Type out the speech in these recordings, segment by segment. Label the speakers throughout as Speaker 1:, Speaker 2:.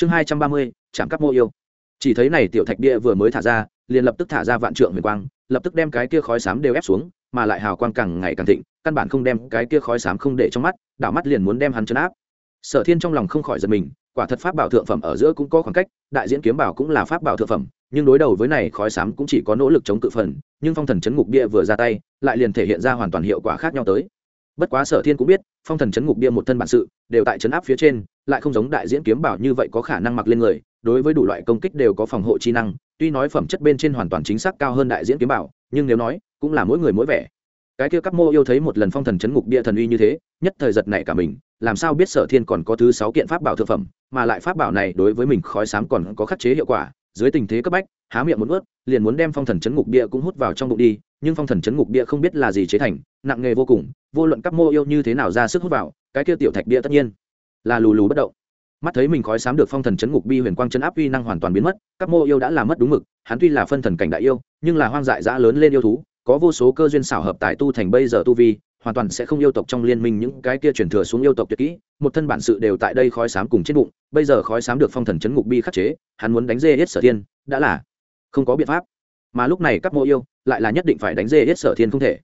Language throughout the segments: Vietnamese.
Speaker 1: chương hai trăm ba mươi, chạm cắp mô yêu. Chỉ thấy này tiểu thạch bia vừa mới thả ra, liền lập tức thả ra vạn trượng huyền quang, lập tức đem cái kia khói xám đều ép xuống, mà lại hào quang càng ngày càng thịnh, căn bản không đem cái kia khói xám không để trong mắt, đảo mắt liền muốn đem hắn chấn áp. Sở thiên trong lòng không khỏi giật mình, quả thật pháp bảo thượng phẩm ở giữa cũng có khoảng cách, đại diễn kiếm bảo cũng là pháp bảo thượng phẩm, nhưng đối đầu với này khói xám cũng chỉ có nỗ lực chống cự phần, nhưng phong thần chấn ngục bia vừa ra tay, lại liền thể hiện ra hoàn toàn hiệu quả khác nhau tới. Bất quá sở thiên cũng biết, phong thần chấn ngục bia một thân bản sự, đều tại chấn áp phía trên lại không giống đại diễn kiếm bảo như vậy có khả năng mặc lên người, đối với đủ loại công kích đều có phòng hộ chi năng, tuy nói phẩm chất bên trên hoàn toàn chính xác cao hơn đại diễn kiếm bảo, nhưng nếu nói, cũng là mỗi người mỗi vẻ. Cái kia các mô yêu thấy một lần phong thần chấn ngục bia thần uy như thế, nhất thời giật này cả mình, làm sao biết sở thiên còn có thứ sáu kiện pháp bảo thực phẩm, mà lại pháp bảo này đối với mình khói sám còn có khắc chế hiệu quả, dưới tình thế cấp bách, há miệng một ướt liền muốn đem phong thần chấn ngục bia cũng hút vào trong bụng đi, nhưng phong thần chấn ngục bia không biết là gì chế thành, nặng nghề vô cùng, vô luận các mô yêu như thế nào ra sức hút vào, cái kia tiểu thạch bia tất nhiên là lù lù bất động. Mắt thấy mình khói sám được phong thần chấn ngục bi huyền quang chấn áp uy năng hoàn toàn biến mất, các mô yêu đã làm mất đúng mực, hắn tuy là phân thần cảnh đại yêu, nhưng là hoang dại dã lớn lên yêu thú, có vô số cơ duyên xảo hợp tài tu thành bây giờ tu vi, hoàn toàn sẽ không yêu tộc trong liên minh những cái kia truyền thừa xuống yêu tộc tuyệt kỹ, một thân bản sự đều tại đây khói sám cùng trên bụng, bây giờ khói sám được phong thần chấn ngục bi khắc chế, hắn muốn đánh dê hết sở thiên, đã là không có biện pháp. Mà lúc này các mô yêu lại là nhất định phải đánh dê hết sở thiên không thể.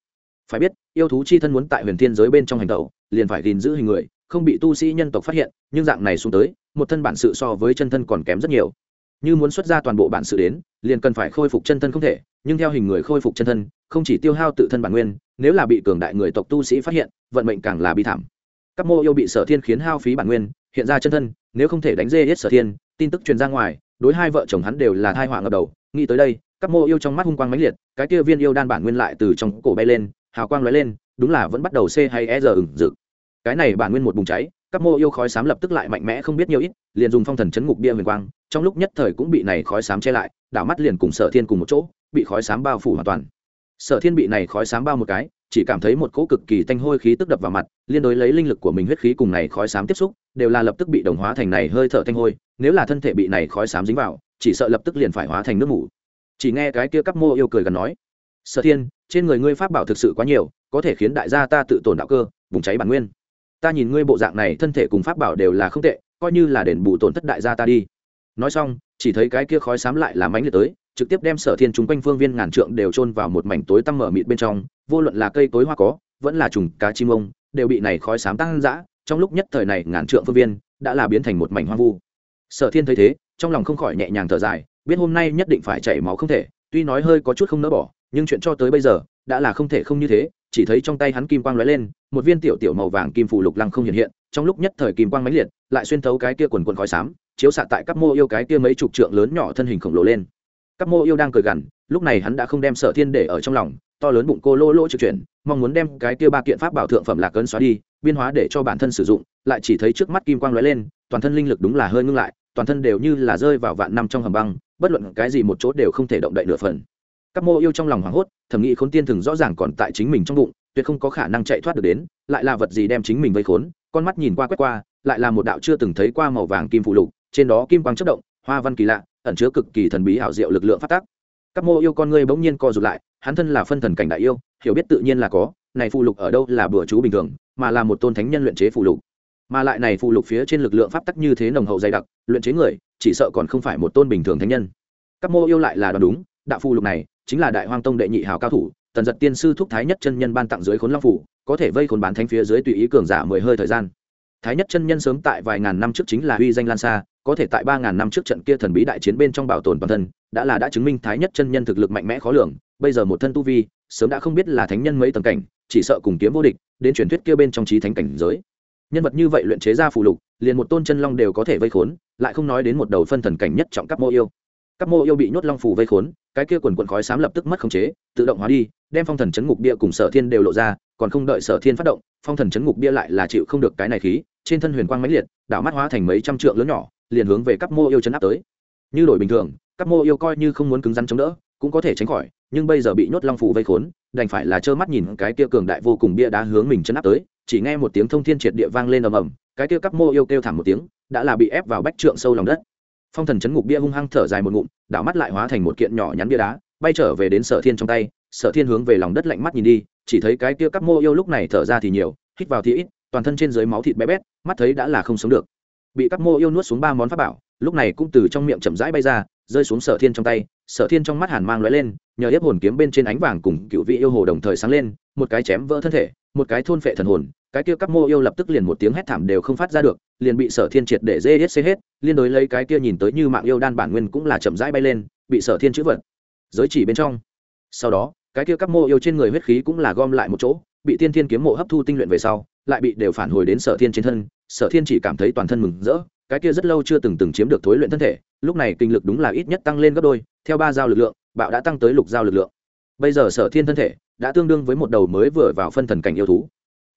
Speaker 1: Phải biết, yêu thú chi thân muốn tại huyền thiên giới bên trong hành tẩu, liền phải gìn giữ hình người không bị tu sĩ nhân tộc phát hiện, nhưng dạng này xuống tới, một thân bản sự so với chân thân còn kém rất nhiều. Như muốn xuất ra toàn bộ bản sự đến, liền cần phải khôi phục chân thân không thể, nhưng theo hình người khôi phục chân thân, không chỉ tiêu hao tự thân bản nguyên, nếu là bị cường đại người tộc tu sĩ phát hiện, vận mệnh càng là bi thảm. Các mô yêu bị sở thiên khiến hao phí bản nguyên, hiện ra chân thân, nếu không thể đánh dê hết sở thiên, tin tức truyền ra ngoài, đối hai vợ chồng hắn đều là thai họa ngập đầu. Nghĩ tới đây, các mô yêu trong mắt hung quang mãnh liệt, cái kia viên yêu đan bản nguyên lại từ trong cổ bay lên, hào quang lóe lên, đúng là vẫn bắt đầu c hay e giờ ửng rực cái này bản nguyên một bùng cháy, các mô yêu khói xám lập tức lại mạnh mẽ không biết nhiều ít, liền dùng phong thần chấn ngục bia huyền quang, trong lúc nhất thời cũng bị này khói xám che lại, đảo mắt liền cùng sở thiên cùng một chỗ, bị khói xám bao phủ hoàn toàn. Sở thiên bị này khói xám bao một cái, chỉ cảm thấy một cỗ cực kỳ tanh hôi khí tức đập vào mặt, liên đối lấy linh lực của mình huyết khí cùng này khói xám tiếp xúc, đều là lập tức bị đồng hóa thành này hơi thở tanh hôi, nếu là thân thể bị này khói xám dính vào, chỉ sợ lập tức liền phải hóa thành nước mủ. Chỉ nghe cái kia các mô yêu cười gần nói, sở thiên, trên người ngươi pháp bảo thực sự quá nhiều, có thể khiến đại gia ta tự tổn đạo cơ vùng cháy bản nguyên ta nhìn ngươi bộ dạng này, thân thể cùng pháp bảo đều là không tệ, coi như là đền bù tổn thất đại gia ta đi. Nói xong, chỉ thấy cái kia khói xám lại làm ánh liệt tới, trực tiếp đem sở thiên chúng quanh phương viên ngàn trượng đều trôn vào một mảnh tối tăm mở mịt bên trong, vô luận là cây tối hoa có, vẫn là trùng cá chim ông, đều bị này khói xám tăng dã, trong lúc nhất thời này ngàn trượng phương viên đã là biến thành một mảnh hoang vu. Sở thiên thấy thế, trong lòng không khỏi nhẹ nhàng thở dài, biết hôm nay nhất định phải chảy máu không thể, tuy nói hơi có chút không nỡ bỏ, nhưng chuyện cho tới bây giờ, đã là không thể không như thế chỉ thấy trong tay hắn kim quang lóe lên, một viên tiểu tiểu màu vàng kim phủ lục lăng không hiện hiện, trong lúc nhất thời kim quang mãnh liệt, lại xuyên thấu cái kia quần quần khói xám, chiếu xạ tại các mô yêu cái kia mấy chục trượng lớn nhỏ thân hình khổng lồ lên. Các mô yêu đang cười gằn, lúc này hắn đã không đem sở thiên để ở trong lòng, to lớn bụng cô lô lô trực chuyển, mong muốn đem cái kia ba kiện pháp bảo thượng phẩm lạc cấn xóa đi, biên hóa để cho bản thân sử dụng, lại chỉ thấy trước mắt kim quang lóe lên, toàn thân linh lực đúng là hơi ngưng lại, toàn thân đều như là rơi vào vạn năm trong hầm băng, bất luận cái gì một chỗ đều không thể động đậy nửa phần các mô yêu trong lòng hoảng hốt thẩm nghĩ khốn tiên thường rõ ràng còn tại chính mình trong bụng, tuyệt không có khả năng chạy thoát được đến, lại là vật gì đem chính mình vây khốn, con mắt nhìn qua quét qua, lại là một đạo chưa từng thấy qua màu vàng kim phụ lục, trên đó kim quang chất động, hoa văn kỳ lạ, ẩn chứa cực kỳ thần bí hảo diệu lực lượng phát tác. Các mô yêu con ngươi bỗng nhiên co rụt lại, hắn thân là phân thần cảnh đại yêu, hiểu biết tự nhiên là có, này phụ lục ở đâu là bừa chú bình thường, mà là một tôn thánh nhân luyện chế phụ lục. Mà lại này phụ lục phía trên lực lượng pháp tắc như thế nồng hậu dày đặc, luyện chế người, chỉ sợ còn không phải một tôn bình thường thánh nhân. Các mô yêu lại là đoán đúng, đạo phụ lục này chính là đại hoang tông đệ nhị hào cao thủ, tần giật tiên sư thúc thái nhất chân nhân ban tặng dưới khốn long phủ, có thể vây khốn bán thánh phía dưới tùy ý cường giả mười hơi thời gian. Thái nhất chân nhân sớm tại vài ngàn năm trước chính là uy danh lan xa, có thể tại ba ngàn năm trước trận kia thần bí đại chiến bên trong bảo tồn toàn thân, đã là đã chứng minh thái nhất chân nhân thực lực mạnh mẽ khó lường, bây giờ một thân tu vi, sớm đã không biết là thánh nhân mấy tầng cảnh, chỉ sợ cùng kiếm vô địch, đến truyền thuyết kia bên trong trí thánh cảnh giới. Nhân vật như vậy luyện chế ra phù lục, liền một tôn chân long đều có thể vây khốn, lại không nói đến một đầu phân thần cảnh nhất trọng cấp mô yêu. Cấp mô yêu bị nhốt long phù vây khốn cái kia quần quần khói xám lập tức mất khống chế, tự động hóa đi, đem phong thần chấn ngục bia cùng sở thiên đều lộ ra, còn không đợi sở thiên phát động, phong thần chấn ngục bia lại là chịu không được cái này khí, trên thân huyền quang mãnh liệt, đảo mắt hóa thành mấy trăm trượng lớn nhỏ, liền hướng về các mô yêu chấn áp tới. Như đổi bình thường các mô yêu coi như không muốn cứng rắn chống đỡ, cũng có thể tránh khỏi, nhưng bây giờ bị nhốt long phủ vây khốn, đành phải là trơ mắt nhìn cái kia cường đại vô cùng bia đá hướng mình chấn áp tới, chỉ nghe một tiếng thông thiên triệt địa vang lên ầm ầm, cái kia các mô yêu kêu thảm một tiếng, đã là bị ép vào bách trượng sâu lòng đất. Phong thần chấn ngục bia hung hăng thở dài một ngụm đảo mắt lại hóa thành một kiện nhỏ nhắn bia đá, bay trở về đến sở thiên trong tay. Sở thiên hướng về lòng đất lạnh mắt nhìn đi, chỉ thấy cái kia cắp mô yêu lúc này thở ra thì nhiều, hít vào thì ít, toàn thân trên dưới máu thịt bé bét, mắt thấy đã là không sống được. Bị cắp mô yêu nuốt xuống ba món pháp bảo, lúc này cũng từ trong miệng chậm rãi bay ra, rơi xuống sở thiên trong tay. Sở thiên trong mắt hàn mang lóe lên, nhờ ép hồn kiếm bên trên ánh vàng cùng cựu vị yêu hồ đồng thời sáng lên, một cái chém vỡ thân thể, một cái thôn phệ thần hồn cái kia các mô yêu lập tức liền một tiếng hét thảm đều không phát ra được, liền bị sở thiên triệt để dê hết xê hết, liên đối lấy cái kia nhìn tới như mạng yêu đan bản nguyên cũng là chậm rãi bay lên, bị sở thiên chữ vật giới chỉ bên trong. Sau đó, cái kia các mô yêu trên người huyết khí cũng là gom lại một chỗ, bị tiên thiên kiếm mộ hấp thu tinh luyện về sau, lại bị đều phản hồi đến sở thiên trên thân, sở thiên chỉ cảm thấy toàn thân mừng rỡ, cái kia rất lâu chưa từng từng chiếm được thối luyện thân thể, lúc này kinh lực đúng là ít nhất tăng lên gấp đôi, theo ba giao lực lượng, bạo đã tăng tới lục giao lực lượng. Bây giờ sở thiên thân thể đã tương đương với một đầu mới vừa vào phân thần cảnh yêu thú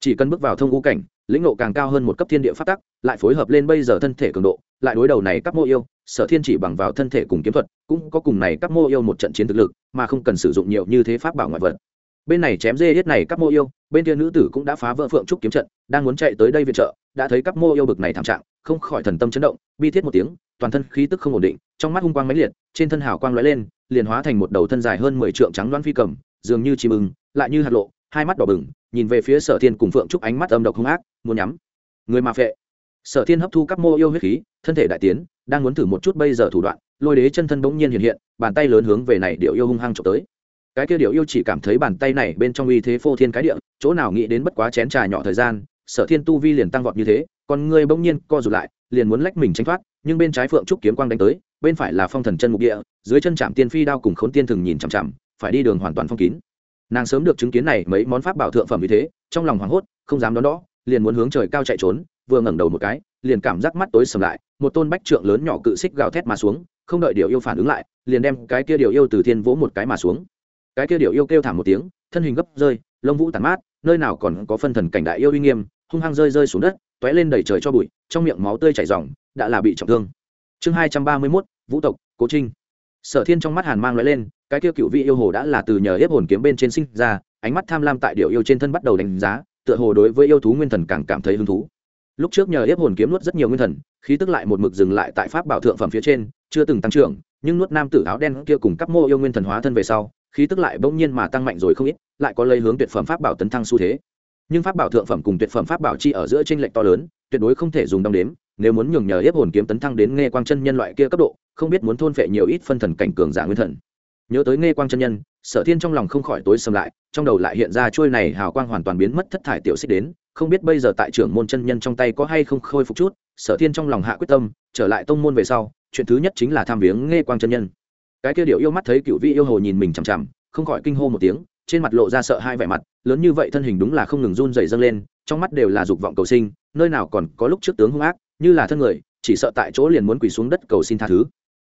Speaker 1: chỉ cần bước vào thông ngũ cảnh, lĩnh nộ càng cao hơn một cấp thiên địa phát tắc, lại phối hợp lên bây giờ thân thể cường độ, lại đối đầu này các mô yêu, sở thiên chỉ bằng vào thân thể cùng kiếm thuật, cũng có cùng này các mô yêu một trận chiến thực lực, mà không cần sử dụng nhiều như thế pháp bảo ngoại vật. Bên này chém dê hết này các mô yêu, bên kia nữ tử cũng đã phá vỡ phượng trúc kiếm trận, đang muốn chạy tới đây viện trợ, đã thấy các mô yêu bực này thảm trạng, không khỏi thần tâm chấn động, bi thiết một tiếng, toàn thân khí tức không ổn định, trong mắt hung quang mãnh liệt, trên thân hào quang lóe lên, liền hóa thành một đầu thân dài hơn mười trượng trắng đoan phi cầm, dường như chim ưng, lại như hạt lộ, hai mắt đỏ bừng nhìn về phía sở thiên cùng phượng trúc ánh mắt âm độc hung ác, muốn nhắm. Người mà phệ. Sở thiên hấp thu các mô yêu huyết khí, thân thể đại tiến, đang muốn thử một chút bây giờ thủ đoạn, lôi đế chân thân bỗng nhiên hiện hiện, bàn tay lớn hướng về này điệu yêu hung hăng trộm tới. Cái kia điệu yêu chỉ cảm thấy bàn tay này bên trong uy thế phô thiên cái địa, chỗ nào nghĩ đến bất quá chén trà nhỏ thời gian, sở thiên tu vi liền tăng vọt như thế còn người bỗng nhiên co rụt lại, liền muốn lách mình tránh thoát, nhưng bên trái phượng trúc kiếm quang đánh tới, bên phải là phong thần chân mục địa, dưới chân trạm tiên phi đao cùng khốn tiên thường nhìn chằm chằm, phải đi đường hoàn toàn phong kín nàng sớm được chứng kiến này mấy món pháp bảo thượng phẩm như thế, trong lòng hoảng hốt, không dám đón đỡ liền muốn hướng trời cao chạy trốn, vừa ngẩng đầu một cái, liền cảm giác mắt tối sầm lại, một tôn bách trượng lớn nhỏ cự xích gào thét mà xuống, không đợi điều yêu phản ứng lại, liền đem cái kia điều yêu từ thiên vỗ một cái mà xuống. Cái kia điều yêu kêu thảm một tiếng, thân hình gấp rơi, lông vũ tàn mát, nơi nào còn có phân thần cảnh đại yêu uy nghiêm, hung hăng rơi rơi xuống đất, tóe lên đầy trời cho bụi, trong miệng máu tươi chảy ròng, đã là bị trọng thương. Chương hai trăm ba mươi mốt, vũ tộc, cố trinh. Sở thiên trong mắt hàn mang lóe lên cái kia cựu vị yêu hồ đã là từ nhờ hiếp hồn kiếm bên trên sinh ra, ánh mắt tham lam tại điệu yêu trên thân bắt đầu đánh giá, tựa hồ đối với yêu thú nguyên thần càng cảm thấy hứng thú. Lúc trước nhờ hiếp hồn kiếm nuốt rất nhiều nguyên thần, khí tức lại một mực dừng lại tại pháp bảo thượng phẩm phía trên, chưa từng tăng trưởng, nhưng nuốt nam tử áo đen kia cùng các mô yêu nguyên thần hóa thân về sau, khí tức lại bỗng nhiên mà tăng mạnh rồi không ít, lại có lấy hướng tuyệt phẩm pháp bảo tấn thăng xu thế. Nhưng pháp bảo thượng phẩm cùng tuyệt phẩm pháp bảo chi ở giữa tranh lệch to lớn, tuyệt đối không thể dùng đong đếm, nếu muốn nhường nhờ hiếp hồn kiếm tấn thăng đến nghe quang chân nhân loại kia cấp độ, không biết muốn thôn phệ nhiều ít phân thần cảnh cường giả nguyên thần nhớ tới nghe quang chân nhân, sở thiên trong lòng không khỏi tối sầm lại, trong đầu lại hiện ra trôi này hào quang hoàn toàn biến mất thất thải tiểu xích đến, không biết bây giờ tại trưởng môn chân nhân trong tay có hay không khôi phục chút, sở thiên trong lòng hạ quyết tâm, trở lại tông môn về sau, chuyện thứ nhất chính là tham viếng nghe quang chân nhân. Cái kia điệu yêu mắt thấy cựu vị yêu hồ nhìn mình chằm chằm, không khỏi kinh hô một tiếng, trên mặt lộ ra sợ hai vẻ mặt, lớn như vậy thân hình đúng là không ngừng run dày dâng lên, trong mắt đều là dục vọng cầu sinh, nơi nào còn có lúc trước tướng hung ác, như là thân người, chỉ sợ tại chỗ liền muốn quỳ xuống đất cầu xin tha thứ.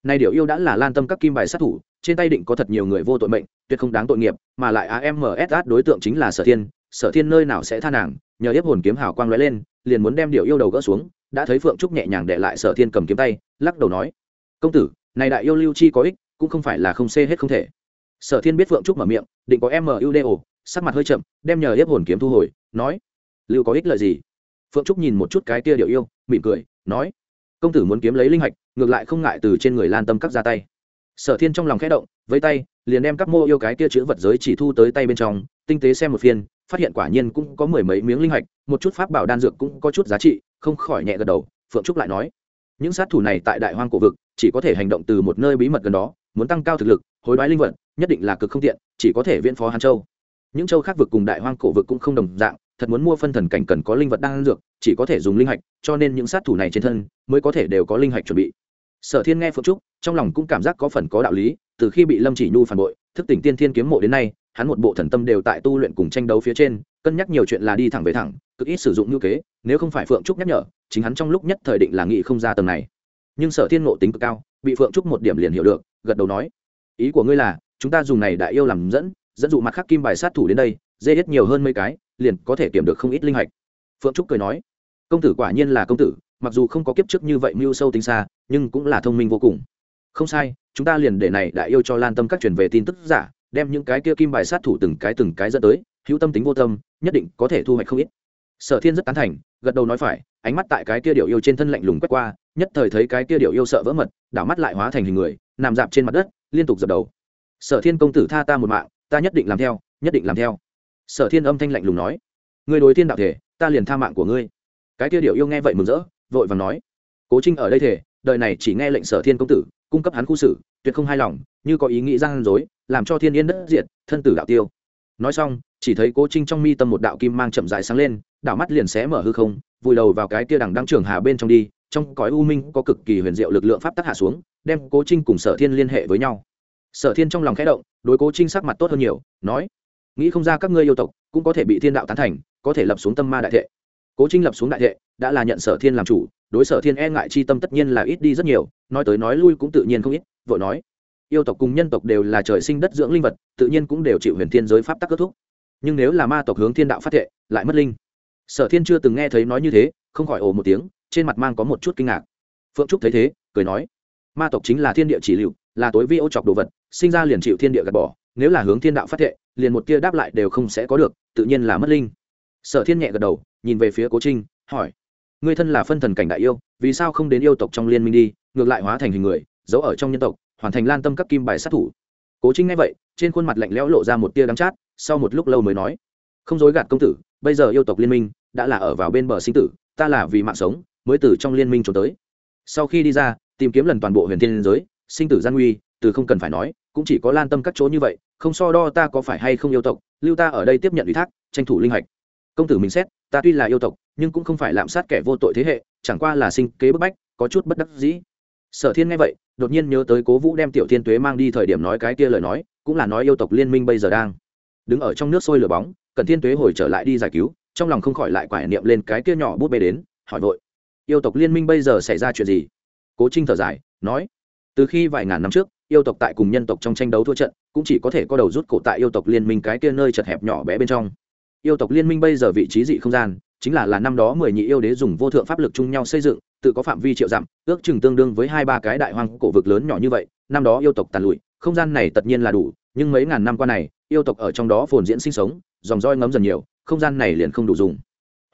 Speaker 1: Nay điệu yêu đã là lan tâm các kim bài sát thủ trên tay định có thật nhiều người vô tội mệnh, tuyệt không đáng tội nghiệp, mà lại amsat đối tượng chính là sở thiên. Sở thiên nơi nào sẽ tha nàng? Nhờ hiếp hồn kiếm hào quang lóe lên, liền muốn đem điệu yêu đầu gỡ xuống, đã thấy phượng trúc nhẹ nhàng để lại sở thiên cầm kiếm tay, lắc đầu nói, công tử, này đại yêu lưu chi có ích, cũng không phải là không xê hết không thể. Sở thiên biết phượng trúc mở miệng, định có mudo sắc mặt hơi chậm, đem nhờ hiếp hồn kiếm thu hồi, nói, lưu có ích lợi gì? Phượng trúc nhìn một chút cái tia điệu yêu, mỉm cười, nói, công tử muốn kiếm lấy linh hạch, ngược lại không ngại từ trên người lan tâm cắt ra tay sở thiên trong lòng khẽ động với tay, liền đem các mô yêu cái kia chữ vật giới chỉ thu tới tay bên trong, tinh tế xem một phiên, phát hiện quả nhiên cũng có mười mấy miếng linh hạch, một chút pháp bảo đan dược cũng có chút giá trị, không khỏi nhẹ gật đầu, phượng trúc lại nói, những sát thủ này tại đại hoang cổ vực, chỉ có thể hành động từ một nơi bí mật gần đó, muốn tăng cao thực lực, hối đoái linh vật, nhất định là cực không tiện, chỉ có thể viễn phó hàn châu. Những châu khác vực cùng đại hoang cổ vực cũng không đồng dạng, thật muốn mua phân thần cảnh cần có linh vật đan dược, chỉ có thể dùng linh hạch, cho nên những sát thủ này trên thân, mới có thể đều có linh hạch chuẩn bị sở thiên nghe phượng trúc, trong lòng cũng cảm giác có phần có đạo lý, từ khi bị lâm chỉ nhu phản bội, thức tỉnh tiên thiên kiếm mộ đến nay, hắn một bộ thần tâm đều tại tu luyện cùng tranh đấu phía trên, cân nhắc nhiều chuyện là đi thẳng về thẳng, cực ít sử dụng ngữ kế, nếu không phải phượng trúc nhắc nhở, chính hắn trong lúc nhất thời định là nghị không ra tầng này. Nhưng sở thiên ngộ tính cực cao, bị phượng trúc một điểm liền hiểu được, gật đầu nói, ý của ngươi là, chúng ta dùng này đại yêu làm dẫn dẫn dụ mặt khắc kim bài sát thủ đến đây, dê hết nhiều hơn mấy cái, liền có thể kiểm được không ít linh hạch. Phượng trúc cười nói, công tử quả nhiên là công tử mặc dù không có kiếp trước như vậy mưu sâu tính xa, nhưng cũng là thông minh vô cùng. Không sai, chúng ta liền để này đại yêu cho lan tâm các truyền về tin tức giả, đem những cái kia kim bài sát thủ từng cái từng cái dẫn tới, hữu tâm tính vô tâm, nhất định có thể thu hoạch không ít. Sở thiên rất tán thành, gật đầu nói phải, ánh mắt tại cái kia điệu yêu trên thân lạnh lùng quét qua, nhất thời thấy cái kia điệu yêu sợ vỡ mật, đảo mắt lại hóa thành hình người, nằm dạp trên mặt đất, liên tục dập đầu. Sở thiên công tử tha ta một mạng, ta nhất định làm theo, nhất định làm theo. Sở thiên âm thanh lạnh lùng nói, ngươi đối thiên đạo thể, ta liền tha mạng của ngươi. Cái kia điệu yêu nghe vậy mừng rỡ vội vàng nói, cố trinh ở đây thể đời này chỉ nghe lệnh sở thiên công tử, cung cấp hắn khu xử, tuyệt không hài lòng, như có ý nghĩ gian dối, làm cho thiên yên đất diệt, thân tử đạo tiêu. Nói xong, chỉ thấy cố trinh trong mi tâm một đạo kim mang chậm dài sáng lên, đảo mắt liền xé mở hư không, vùi đầu vào cái tia đằng đăng trường hà bên trong đi, trong cõi u minh có cực kỳ huyền diệu lực lượng pháp tắc hạ xuống, đem cố trinh cùng sở thiên liên hệ với nhau. Sở thiên trong lòng khẽ động, đối cố trinh sắc mặt tốt hơn nhiều, nói, nghĩ không ra các ngươi yêu tộc cũng có thể bị thiên đạo tán thành, có thể lập xuống tâm ma đại thệ. Cố trinh lập xuống đại thệ đã là nhận sở thiên làm chủ, đối sở thiên e ngại chi tâm tất nhiên là ít đi rất nhiều, nói tới nói lui cũng tự nhiên không ít, vội nói. Yêu tộc cùng nhân tộc đều là trời sinh đất dưỡng linh vật, tự nhiên cũng đều chịu huyền thiên giới pháp tắc kết thúc. Nhưng nếu là ma tộc hướng thiên đạo phát thệ, lại mất linh. Sở thiên chưa từng nghe thấy nói như thế, không khỏi ồ một tiếng, trên mặt mang có một chút kinh ngạc. Phượng trúc thấy thế, cười nói, ma tộc chính là thiên địa chỉ liệu là tối vi ô chọc đồ vật, sinh ra liền chịu thiên địa gạt bỏ, nếu là hướng thiên đạo phát thệ, liền một tia đáp lại đều không sẽ có được, tự nhiên là mất linh. Sở thiên nhẹ gật đầu, nhìn về phía cố trinh, hỏi người thân là phân thần cảnh đại yêu, vì sao không đến yêu tộc trong liên minh đi, ngược lại hóa thành hình người, giấu ở trong nhân tộc, hoàn thành lan tâm các kim bài sát thủ? Cố trinh nghe vậy, trên khuôn mặt lạnh lẽo lộ ra một tia đắng chát, sau một lúc lâu mới nói, không dối gạt công tử, bây giờ yêu tộc liên minh đã là ở vào bên bờ sinh tử, ta là vì mạng sống, mới từ trong liên minh trốn tới. Sau khi đi ra, tìm kiếm lần toàn bộ huyền thiên giới, sinh tử gian nguy, từ không cần phải nói, cũng chỉ có lan tâm các chỗ như vậy, không so đo ta có phải hay không yêu tộc, lưu ta ở đây tiếp nhận ủy thác, tranh thủ linh hạch. Công tử mình xét, ta tuy là yêu tộc nhưng cũng không phải lạm sát kẻ vô tội thế hệ, chẳng qua là sinh kế bức bách, có chút bất đắc dĩ. Sở thiên nghe vậy, đột nhiên nhớ tới cố vũ đem tiểu thiên tuế mang đi thời điểm nói cái kia lời nói, cũng là nói yêu tộc liên minh bây giờ đang đứng ở trong nước sôi lửa bóng, cần thiên tuế hồi trở lại đi giải cứu, trong lòng không khỏi lại quải niệm lên cái kia nhỏ bút bê đến, hỏi vội, yêu tộc liên minh bây giờ xảy ra chuyện gì? Cố trinh thở dài, nói, từ khi vài ngàn năm trước, yêu tộc tại cùng nhân tộc trong tranh đấu thua trận, cũng chỉ có thể có đầu rút cổ tại yêu tộc liên minh cái kia nơi chật hẹp nhỏ bé bên trong. Yêu tộc liên minh bây giờ vị trí dị không gian chính là là năm đó mười nhị yêu đế dùng vô thượng pháp lực chung nhau xây dựng, tự có phạm vi triệu dặm, ước chừng tương đương với hai ba cái đại hoang cổ vực lớn nhỏ như vậy, năm đó yêu tộc tàn lụi, không gian này tất nhiên là đủ, nhưng mấy ngàn năm qua này, yêu tộc ở trong đó phồn diễn sinh sống, dòng roi ngấm dần nhiều, không gian này liền không đủ dùng.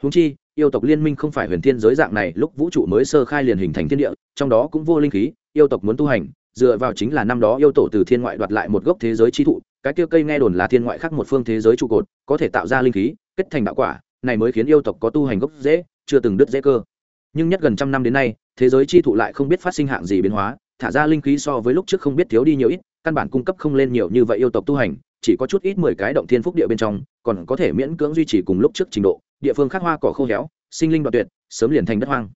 Speaker 1: Húng chi, yêu tộc liên minh không phải huyền thiên giới dạng này, lúc vũ trụ mới sơ khai liền hình thành thiên địa, trong đó cũng vô linh khí, yêu tộc muốn tu hành, dựa vào chính là năm đó yêu tổ từ thiên ngoại đoạt lại một gốc thế giới chi thụ, cái kia cây nghe đồn là thiên ngoại khác một phương thế giới trụ cột, có thể tạo ra linh khí, kết thành đạo quả này mới khiến yêu tộc có tu hành gốc dễ, chưa từng đứt dễ cơ. Nhưng nhất gần trăm năm đến nay, thế giới chi thụ lại không biết phát sinh hạng gì biến hóa, thả ra linh khí so với lúc trước không biết thiếu đi nhiều ít, căn bản cung cấp không lên nhiều như vậy yêu tộc tu hành, chỉ có chút ít mười cái động thiên phúc địa bên trong, còn có thể miễn cưỡng duy trì cùng lúc trước trình độ. Địa phương khác hoa cỏ khô héo, sinh linh đoạt tuyệt, sớm liền thành đất hoang.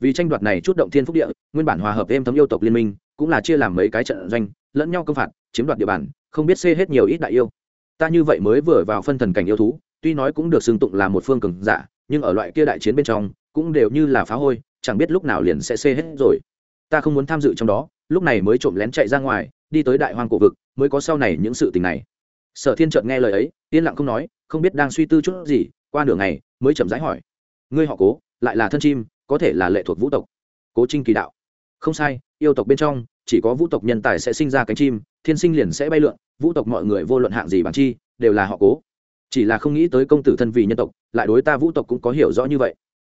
Speaker 1: Vì tranh đoạt này chút động thiên phúc địa, nguyên bản hòa hợp êm thấm yêu tộc liên minh, cũng là chia làm mấy cái trận doanh, lẫn nhau công phạt, chiếm đoạt địa bàn, không biết xê hết nhiều ít đại yêu. Ta như vậy mới vừa vào phân thần cảnh yêu thú tuy nói cũng được xưng tụng là một phương cường giả, nhưng ở loại kia đại chiến bên trong, cũng đều như là phá hôi, chẳng biết lúc nào liền sẽ xê hết rồi. Ta không muốn tham dự trong đó, lúc này mới trộm lén chạy ra ngoài, đi tới đại hoang cổ vực, mới có sau này những sự tình này. Sở thiên chợt nghe lời ấy, yên lặng không nói, không biết đang suy tư chút gì, qua nửa ngày, mới chậm rãi hỏi. Ngươi họ cố, lại là thân chim, có thể là lệ thuộc vũ tộc. Cố trinh kỳ đạo. Không sai, yêu tộc bên trong, chỉ có vũ tộc nhân tài sẽ sinh ra cánh chim, thiên sinh liền sẽ bay lượn, vũ tộc mọi người vô luận hạng gì bằng chi, đều là họ cố chỉ là không nghĩ tới công tử thân vì nhân tộc, lại đối ta vũ tộc cũng có hiểu rõ như vậy.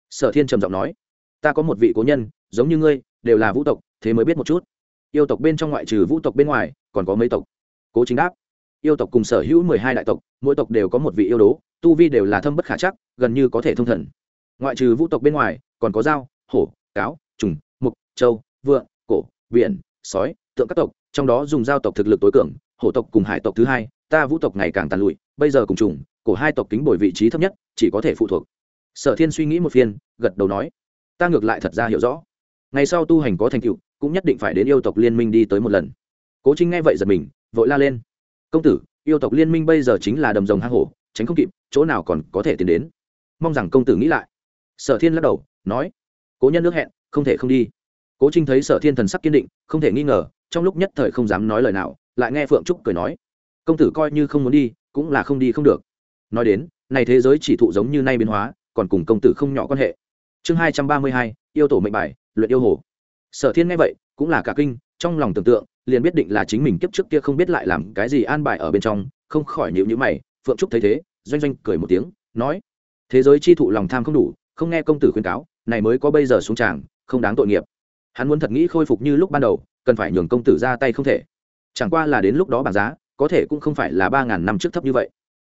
Speaker 1: Sở thiên trầm giọng nói, ta có một vị cố nhân, giống như ngươi, đều là vũ tộc, thế mới biết một chút. Yêu tộc bên trong ngoại trừ vũ tộc bên ngoài, còn có mấy tộc? Cố chính đáp, yêu tộc cùng sở hữu mười hai đại tộc, mỗi tộc đều có một vị yêu đố, tu vi đều là thâm bất khả chắc, gần như có thể thông thần. Ngoại trừ vũ tộc bên ngoài, còn có dao, hổ, cáo, trùng, mục châu vượng, cổ, biển, sói, tượng các tộc, trong đó dùng giao tộc thực lực tối cường, hổ tộc cùng hải tộc thứ hai, ta vũ tộc ngày càng tàn lụi bây giờ cùng chủng cổ hai tộc kính bồi vị trí thấp nhất, chỉ có thể phụ thuộc. Sở thiên suy nghĩ một phiên, gật đầu nói, ta ngược lại thật ra hiểu rõ. Ngày sau tu hành có thành tựu, cũng nhất định phải đến yêu tộc liên minh đi tới một lần. Cố chính nghe vậy giật mình, vội la lên, công tử, yêu tộc liên minh bây giờ chính là đầm rồng hang hổ, tránh không kịp, chỗ nào còn có thể tiến đến? Mong rằng công tử nghĩ lại. Sở thiên lắc đầu, nói, cố nhân nước hẹn, không thể không đi. Cố trinh thấy sở thiên thần sắc kiên định, không thể nghi ngờ, trong lúc nhất thời không dám nói lời nào, lại nghe phượng trúc cười nói, công tử coi như không muốn đi cũng là không đi không được. Nói đến, này thế giới chỉ thụ giống như nay biến hóa, còn cùng công tử không nhỏ quan hệ. Chương hai trăm ba mươi hai, yêu tổ mệnh bài, luyện yêu hồ. Sở thiên nghe vậy, cũng là cả kinh, trong lòng tưởng tượng, liền biết định là chính mình kiếp trước kia không biết lại làm cái gì an bài ở bên trong, không khỏi nhịu nhữ mày, phượng trúc thấy thế, doanh doanh cười một tiếng, nói, thế giới chi thụ lòng tham không đủ, không nghe công tử khuyên cáo, này mới có bây giờ xuống tràng, không đáng tội nghiệp. Hắn muốn thật nghĩ khôi phục như lúc ban đầu, cần phải nhường công tử ra tay không thể. Chẳng qua là đến lúc đó bảng giá có thể cũng không phải là ba ngàn năm trước thấp như vậy.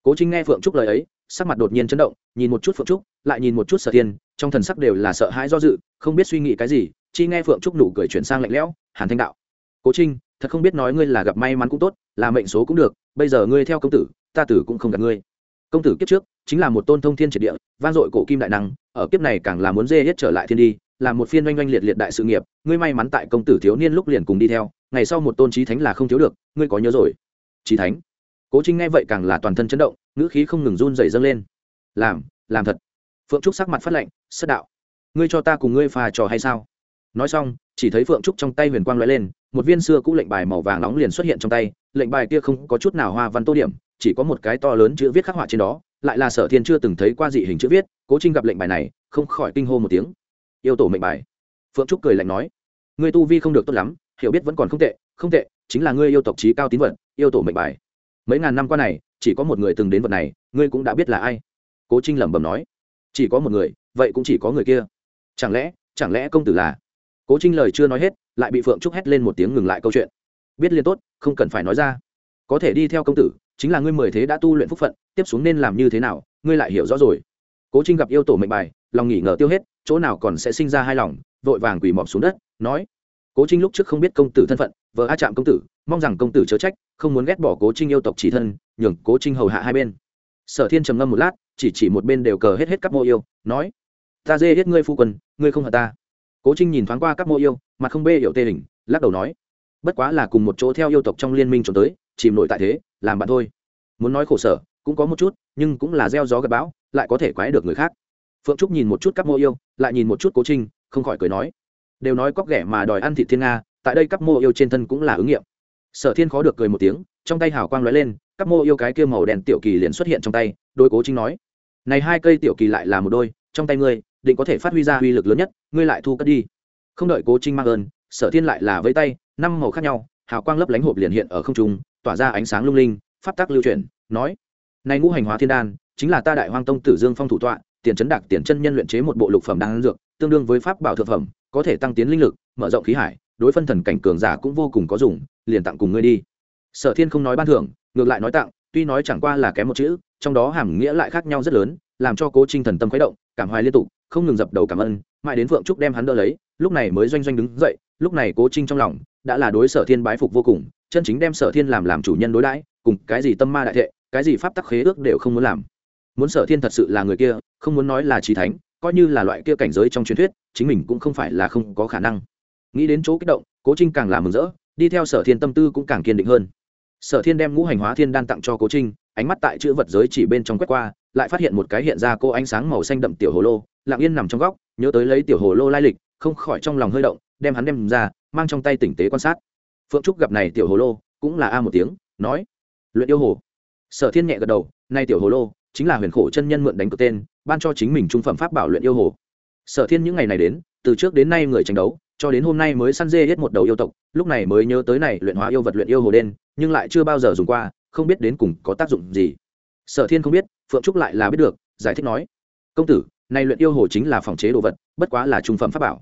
Speaker 1: Cố chính nghe phượng trúc lời ấy, sắc mặt đột nhiên chấn động, nhìn một chút phượng trúc, lại nhìn một chút sở tiên trong thần sắc đều là sợ hãi do dự, không biết suy nghĩ cái gì chi nghe phượng trúc nụ cười chuyển sang lạnh lẽo, hàn thanh đạo, cố trinh, thật không biết nói ngươi là gặp may mắn cũng tốt, là mệnh số cũng được, bây giờ ngươi theo công tử, ta tử cũng không gặp ngươi. Công tử kiếp trước, chính là một tôn thông thiên triệt địa, vang dội cổ kim đại năng, ở kiếp này càng là muốn dê hết trở lại thiên đi, là một phiên oanh oanh liệt liệt đại sự nghiệp, ngươi may mắn tại công tử thiếu niên lúc liền cùng đi theo, ngày sau một tôn trí thánh là không thiếu được, ngươi có nhớ rồi? Trí thánh. Cố trinh nghe vậy càng là toàn thân chấn động, ngữ khí không ngừng run dày dâng lên. Làm làm thật. Phượng trúc sắc mặt phát lệnh sất đạo, ngươi cho ta cùng ngươi phà trò hay sao? Nói xong, chỉ thấy phượng trúc trong tay huyền quang l ó e lên, một viên xưa cũ lệnh bài màu vàng nóng liền xuất hiện trong tay, lệnh bài kia không có chút nào hoa văn tô điểm, chỉ có một cái to lớn chữ viết khắc họa trên đó, lại là sở thiên chưa từng thấy qua dị hình chữ viết, cố trinh gặp lệnh bài này, không khỏi kinh hô một tiếng. Yêu tổ mệnh bài. Phượng trúc cười lạnh nói, ngươi tu vi không được tốt lắm, hiểu biết vẫn còn không tệ không tệ chính là ngươi yêu tộc trí cao tín vật, yêu tổ mệnh bài. Mấy ngàn năm qua này, chỉ có một người từng đến vật này, ngươi cũng đã biết là ai. Cố trinh lẩm bẩm nói. Chỉ có một người, vậy cũng chỉ có người kia. Chẳng lẽ chẳng lẽ công tử là? Cố trinh lời chưa nói hết, lại bị phượng trúc hét lên một tiếng ngừng lại câu chuyện. Biết liên tốt, không cần phải nói ra. Có thể đi theo công tử, chính là ngươi mười thế đã tu luyện phúc phận, tiếp xuống nên làm như thế nào, ngươi lại hiểu rõ rồi. Cố trinh gặp yêu tổ mệnh bài, lòng nghỉ ngờ tiêu hết, chỗ nào còn sẽ sinh ra hai lòng, vội vàng quỳ mọp xuống đất, nói cố trinh lúc trước không biết công tử thân phận vợ a chạm công tử, mong rằng công tử chớ trách, không muốn ghét bỏ cố trinh yêu tộc chỉ thân, nhường cố trinh hầu hạ hai bên. Sở thiên trầm ngâm một lát, chỉ chỉ một bên đều cờ hết hết các mô yêu, nói, ta dê hết ngươi phu quân, ngươi không hận ta. Cố trinh nhìn thoáng qua các mô yêu, mặt không bê hiểu tê hình, lắc đầu nói, bất quá là cùng một chỗ theo yêu tộc trong liên minh trốn tới, chìm nổi tại thế, làm bạn thôi. Muốn nói khổ sở, cũng có một chút, nhưng cũng là gieo gió gặp bão, lại có thể quái được người khác. Phượng trúc nhìn một chút các mô yêu, lại nhìn một chút cố trinh, không khỏi cười nói đều nói cóc ghẻ mà đòi ăn thịt thiên nga, tại đây các mô yêu trên thân cũng là ứng nghiệm. Sở thiên khó được cười một tiếng, trong tay hào quang lóe lên các mô yêu cái kia màu đen tiểu kỳ liền xuất hiện trong tay đôi cố trinh nói, này hai cây tiểu kỳ lại là một đôi, trong tay ngươi, định có thể phát huy ra uy lực lớn nhất, ngươi lại thu cất đi. Không đợi cố trinh mang ơn, sở thiên lại là với tay, năm màu khác nhau, hào quang lấp lánh hộp liền hiện ở không trung, tỏa ra ánh sáng lung linh, pháp tắc lưu chuyển, nói, này ngũ hành hóa thiên đan, chính là ta đại hoang tông tử dương phong thủ tọa tiền chấn đạc, tiền chân nhân luyện chế một bộ lục phẩm đan dược, tương đương với pháp bảo thượng phẩm, có thể tăng tiến linh lực, mở rộng khí hải, đối phân thần cảnh cường giả cũng vô cùng có dùng, liền tặng cùng ngươi đi. Sở thiên không nói ban thưởng, ngược lại nói tặng, tuy nói chẳng qua là kém một chữ, trong đó hàm nghĩa lại khác nhau rất lớn, làm cho cố trinh thần tâm khuấy động, cảm hoài liên tục, không ngừng dập đầu cảm ơn, mãi đến phượng trúc đem hắn đỡ lấy, lúc này mới doanh doanh đứng dậy, lúc này cố trinh trong lòng đã là đối sở thiên bái phục vô cùng, chân chính đem sở thiên làm làm chủ nhân đối đãi, cùng cái gì tâm ma đại thệ, cái gì pháp tắc khế ước đều không muốn làm muốn sở thiên thật sự là người kia, không muốn nói là trí thánh, coi như là loại kia cảnh giới trong truyền thuyết, chính mình cũng không phải là không có khả năng. Nghĩ đến chỗ kích động, cố trinh càng làm mừng rỡ, đi theo sở thiên tâm tư cũng càng kiên định hơn. Sở thiên đem ngũ hành hóa thiên đan tặng cho cố trinh, ánh mắt tại chữ vật giới chỉ bên trong quét qua, lại phát hiện một cái hiện ra cô ánh sáng màu xanh đậm tiểu hồ lô, lặng yên nằm trong góc, nhớ tới lấy tiểu hồ lô lai lịch, không khỏi trong lòng hơi động, đem hắn đem ra, mang trong tay tỉnh tế quan sát. Phượng trúc gặp này tiểu hồ lô, cũng là a một tiếng, nói, luyện yêu hồ. Sở thiên nhẹ gật đầu nay tiểu hồ lô chính là huyền khổ chân nhân mượn đánh cược tên, ban cho chính mình trung phẩm pháp bảo luyện yêu hồ. Sở thiên những ngày này đến, từ trước đến nay người tranh đấu, cho đến hôm nay mới săn dê hết một đầu yêu tộc, lúc này mới nhớ tới này luyện hóa yêu vật luyện yêu hồ đen, nhưng lại chưa bao giờ dùng qua, không biết đến cùng có tác dụng gì. Sở thiên không biết, phượng trúc lại là biết được, giải thích nói, công tử, này luyện yêu hồ chính là phòng chế đồ vật, bất quá là trung phẩm pháp bảo.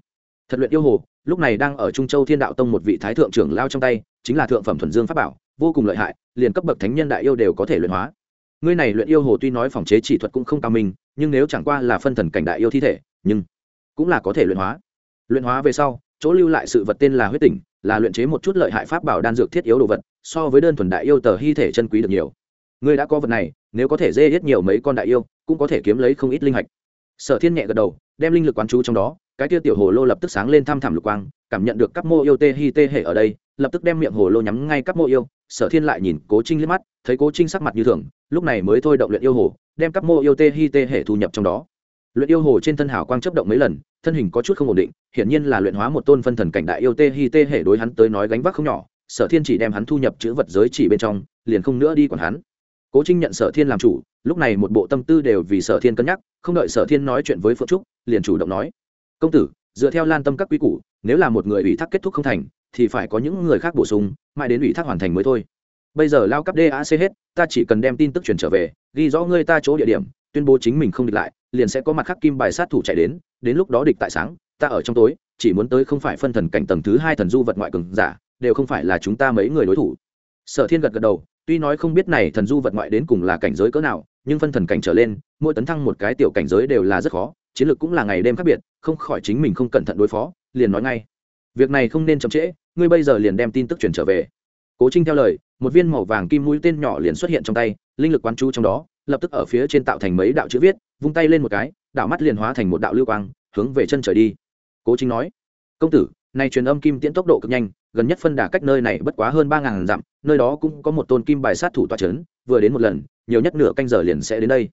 Speaker 1: Thật luyện yêu hồ, lúc này đang ở trung châu thiên đạo tông một vị thái thượng trưởng lao trong tay, chính là thượng phẩm thuần dương pháp bảo, vô cùng lợi hại, liền cấp bậc thánh nhân đại yêu đều có thể luyện hóa ngươi này luyện yêu hồ tuy nói phòng chế chỉ thuật cũng không cao minh, nhưng nếu chẳng qua là phân thần cảnh đại yêu thi thể, nhưng cũng là có thể luyện hóa. Luyện hóa về sau, chỗ lưu lại sự vật tên là huyết tỉnh, là luyện chế một chút lợi hại pháp bảo đan dược thiết yếu đồ vật, so với đơn thuần đại yêu tờ hy thể chân quý được nhiều. Ngươi đã có vật này, nếu có thể dê hết nhiều mấy con đại yêu, cũng có thể kiếm lấy không ít linh hạch. Sở thiên nhẹ gật đầu, đem linh lực quán chú trong đó, cái tia tiểu hồ lô lập tức sáng lên thăm thẳm lục quang, cảm nhận được các mô yêu tê hi tê hệ ở đây, lập tức đem miệng hồ lô nhắm ngay các mô yêu, sở thiên lại nhìn cố trinh liếc mắt thấy cố trinh sắc mặt như thường, lúc này mới thôi động luyện yêu hồ, đem các mô yêu tê hi tê hệ thu nhập trong đó. Luyện yêu hồ trên thân hảo quang chấp động mấy lần, thân hình có chút không ổn định, hiển nhiên là luyện hóa một tôn phân thần cảnh đại yêu tê hi tê hệ đối hắn tới nói gánh vác không nhỏ, sở thiên chỉ đem hắn thu nhập chữ vật giới chỉ bên trong, liền không nữa đi còn hắn. Cố trinh nhận sở thiên làm chủ, lúc này một bộ tâm tư đều vì sở thiên cân nhắc, không đợi sở thiên nói chuyện với phượng trúc, liền chủ động nói, công tử, dựa theo lan tâm các quy củ, nếu là một người ủy thác kết thúc không thành, thì phải có những người khác bổ sung, mãi đến ủy thác hoàn thành mới thôi bây giờ lao cấp dac hết, ta chỉ cần đem tin tức truyền trở về, ghi rõ ngươi ta chỗ địa điểm, tuyên bố chính mình không địch lại, liền sẽ có mặt khắc kim bài sát thủ chạy đến đến lúc đó địch tại sáng, ta ở trong tối, chỉ muốn tới không phải phân thần cảnh tầng thứ hai thần du vật ngoại cường giả, đều không phải là chúng ta mấy người đối thủ. Sở thiên gật gật đầu, tuy nói không biết này thần du vật ngoại đến cùng là cảnh giới cỡ nào, nhưng phân thần cảnh trở lên, mỗi tấn thăng một cái tiểu cảnh giới đều là rất khó, chiến lược cũng là ngày đêm khác biệt, không khỏi chính mình không cẩn thận đối phó, liền nói ngay. Việc này không nên chậm trễ, ngươi bây giờ liền đem tin tức truyền trở về cố trinh theo lời, một viên màu vàng kim mũi tên nhỏ liền xuất hiện trong tay, linh lực quán chú trong đó, lập tức ở phía trên tạo thành mấy đạo chữ viết, vung tay lên một cái đạo mắt liền hóa thành một đạo lưu quang, hướng về chân trời đi. Cố trinh nói, công tử, này truyền âm kim tiễn tốc độ cực nhanh, gần nhất phân đà cách nơi này bất quá hơn ba ngàn dặm, nơi đó cũng có một tôn kim bài sát thủ toa c h ấ n vừa đến một lần, nhiều nhất nửa canh giờ liền sẽ đến đây.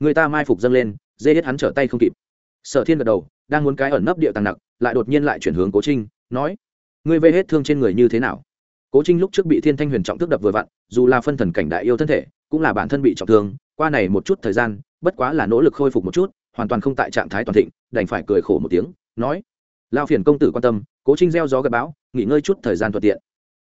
Speaker 1: Người ta mai phục dâng lên, dê hết hắn trở tay không kịp. Sở thiên gật đầu, đang muốn cái ẩn nấp địa tàng nặc, lại đột nhiên lại chuyển hướng cố trinh, nói, ngươi vây hết thương trên người như thế nào? Cố trinh lúc trước bị thiên thanh huyền trọng thức đập vừa vặn, dù là phân thần cảnh đại yêu thân thể, cũng là bản thân bị trọng thương, qua này một chút thời gian, bất quá là nỗ lực khôi phục một chút, hoàn toàn không tại trạng thái toàn thịnh, đành phải cười khổ một tiếng, nói lao phiền công tử quan tâm, cố trinh gieo gió gặp bão, nghỉ ngơi chút thời gian thuận tiện.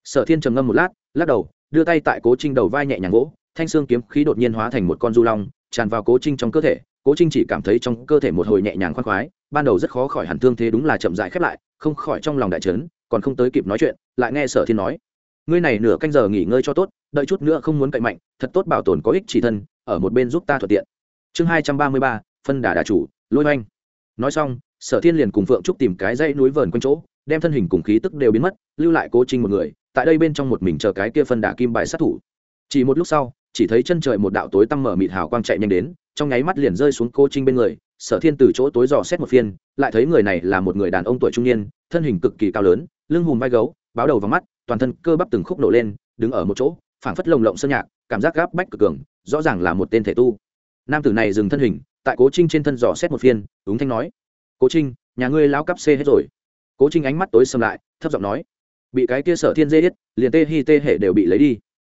Speaker 1: Sở thiên trầm ngâm một lát, lắc đầu, đưa tay tại cố trinh đầu vai nhẹ nhàng gỗ, thanh xương kiếm khí đột nhiên hóa thành một con du long, tràn vào cố trinh trong cơ thể. Cố trinh chỉ cảm thấy trong cơ thể một hồi nhẹ nhàng khoan khoái, ban đầu rất khó khỏi hẳn thương thế đúng là chậm dại khép lại, không khỏi trong lòng đại trấn còn không tới kịp nói chuyện, lại nghe sở thiên nói ngươi này nửa canh giờ nghỉ ngơi cho tốt, đợi chút nữa không muốn cậy mạnh, thật tốt bảo tồn có ích chỉ thân, ở một bên giúp ta thuận tiện. Chương hai trăm ba mươi ba, phân đà đà chủ, lôi oanh nói xong, sở thiên liền cùng phượng trúc tìm cái dãy núi vờn quanh chỗ, đem thân hình cùng khí tức đều biến mất, lưu lại cố trinh một người, tại đây bên trong một mình chờ cái kia phân đà kim bài sát thủ. Chỉ một lúc sau, chỉ thấy chân trời một đạo tối tăm mở mịt hào quang chạy nhanh đến, trong nháy mắt liền rơi xuống cố trinh bên người, sở thiên từ chỗ tối dò xét một phiên, lại thấy người này là một người đàn ông tuổi trung niên, thân hình cực kỳ cao lớn, lưng hùm vai gấu, báo đầu vào mắt toàn thân cơ bắp từng khúc nổ lên, đứng ở một chỗ, phảng phất lồng lộng sơn nhạc, cảm giác gáp bách cực cường, rõ ràng là một tên thể tu. Nam tử này dừng thân hình, tại cố trinh trên thân dò xét một phiên ứng thanh nói, cố trinh, nhà ngươi lao cắp xê hết rồi. Cố trinh ánh mắt tối xâm lại, thấp giọng nói, bị cái kia sở thiên dê hết, liền tê hi tê hệ đều bị lấy đi.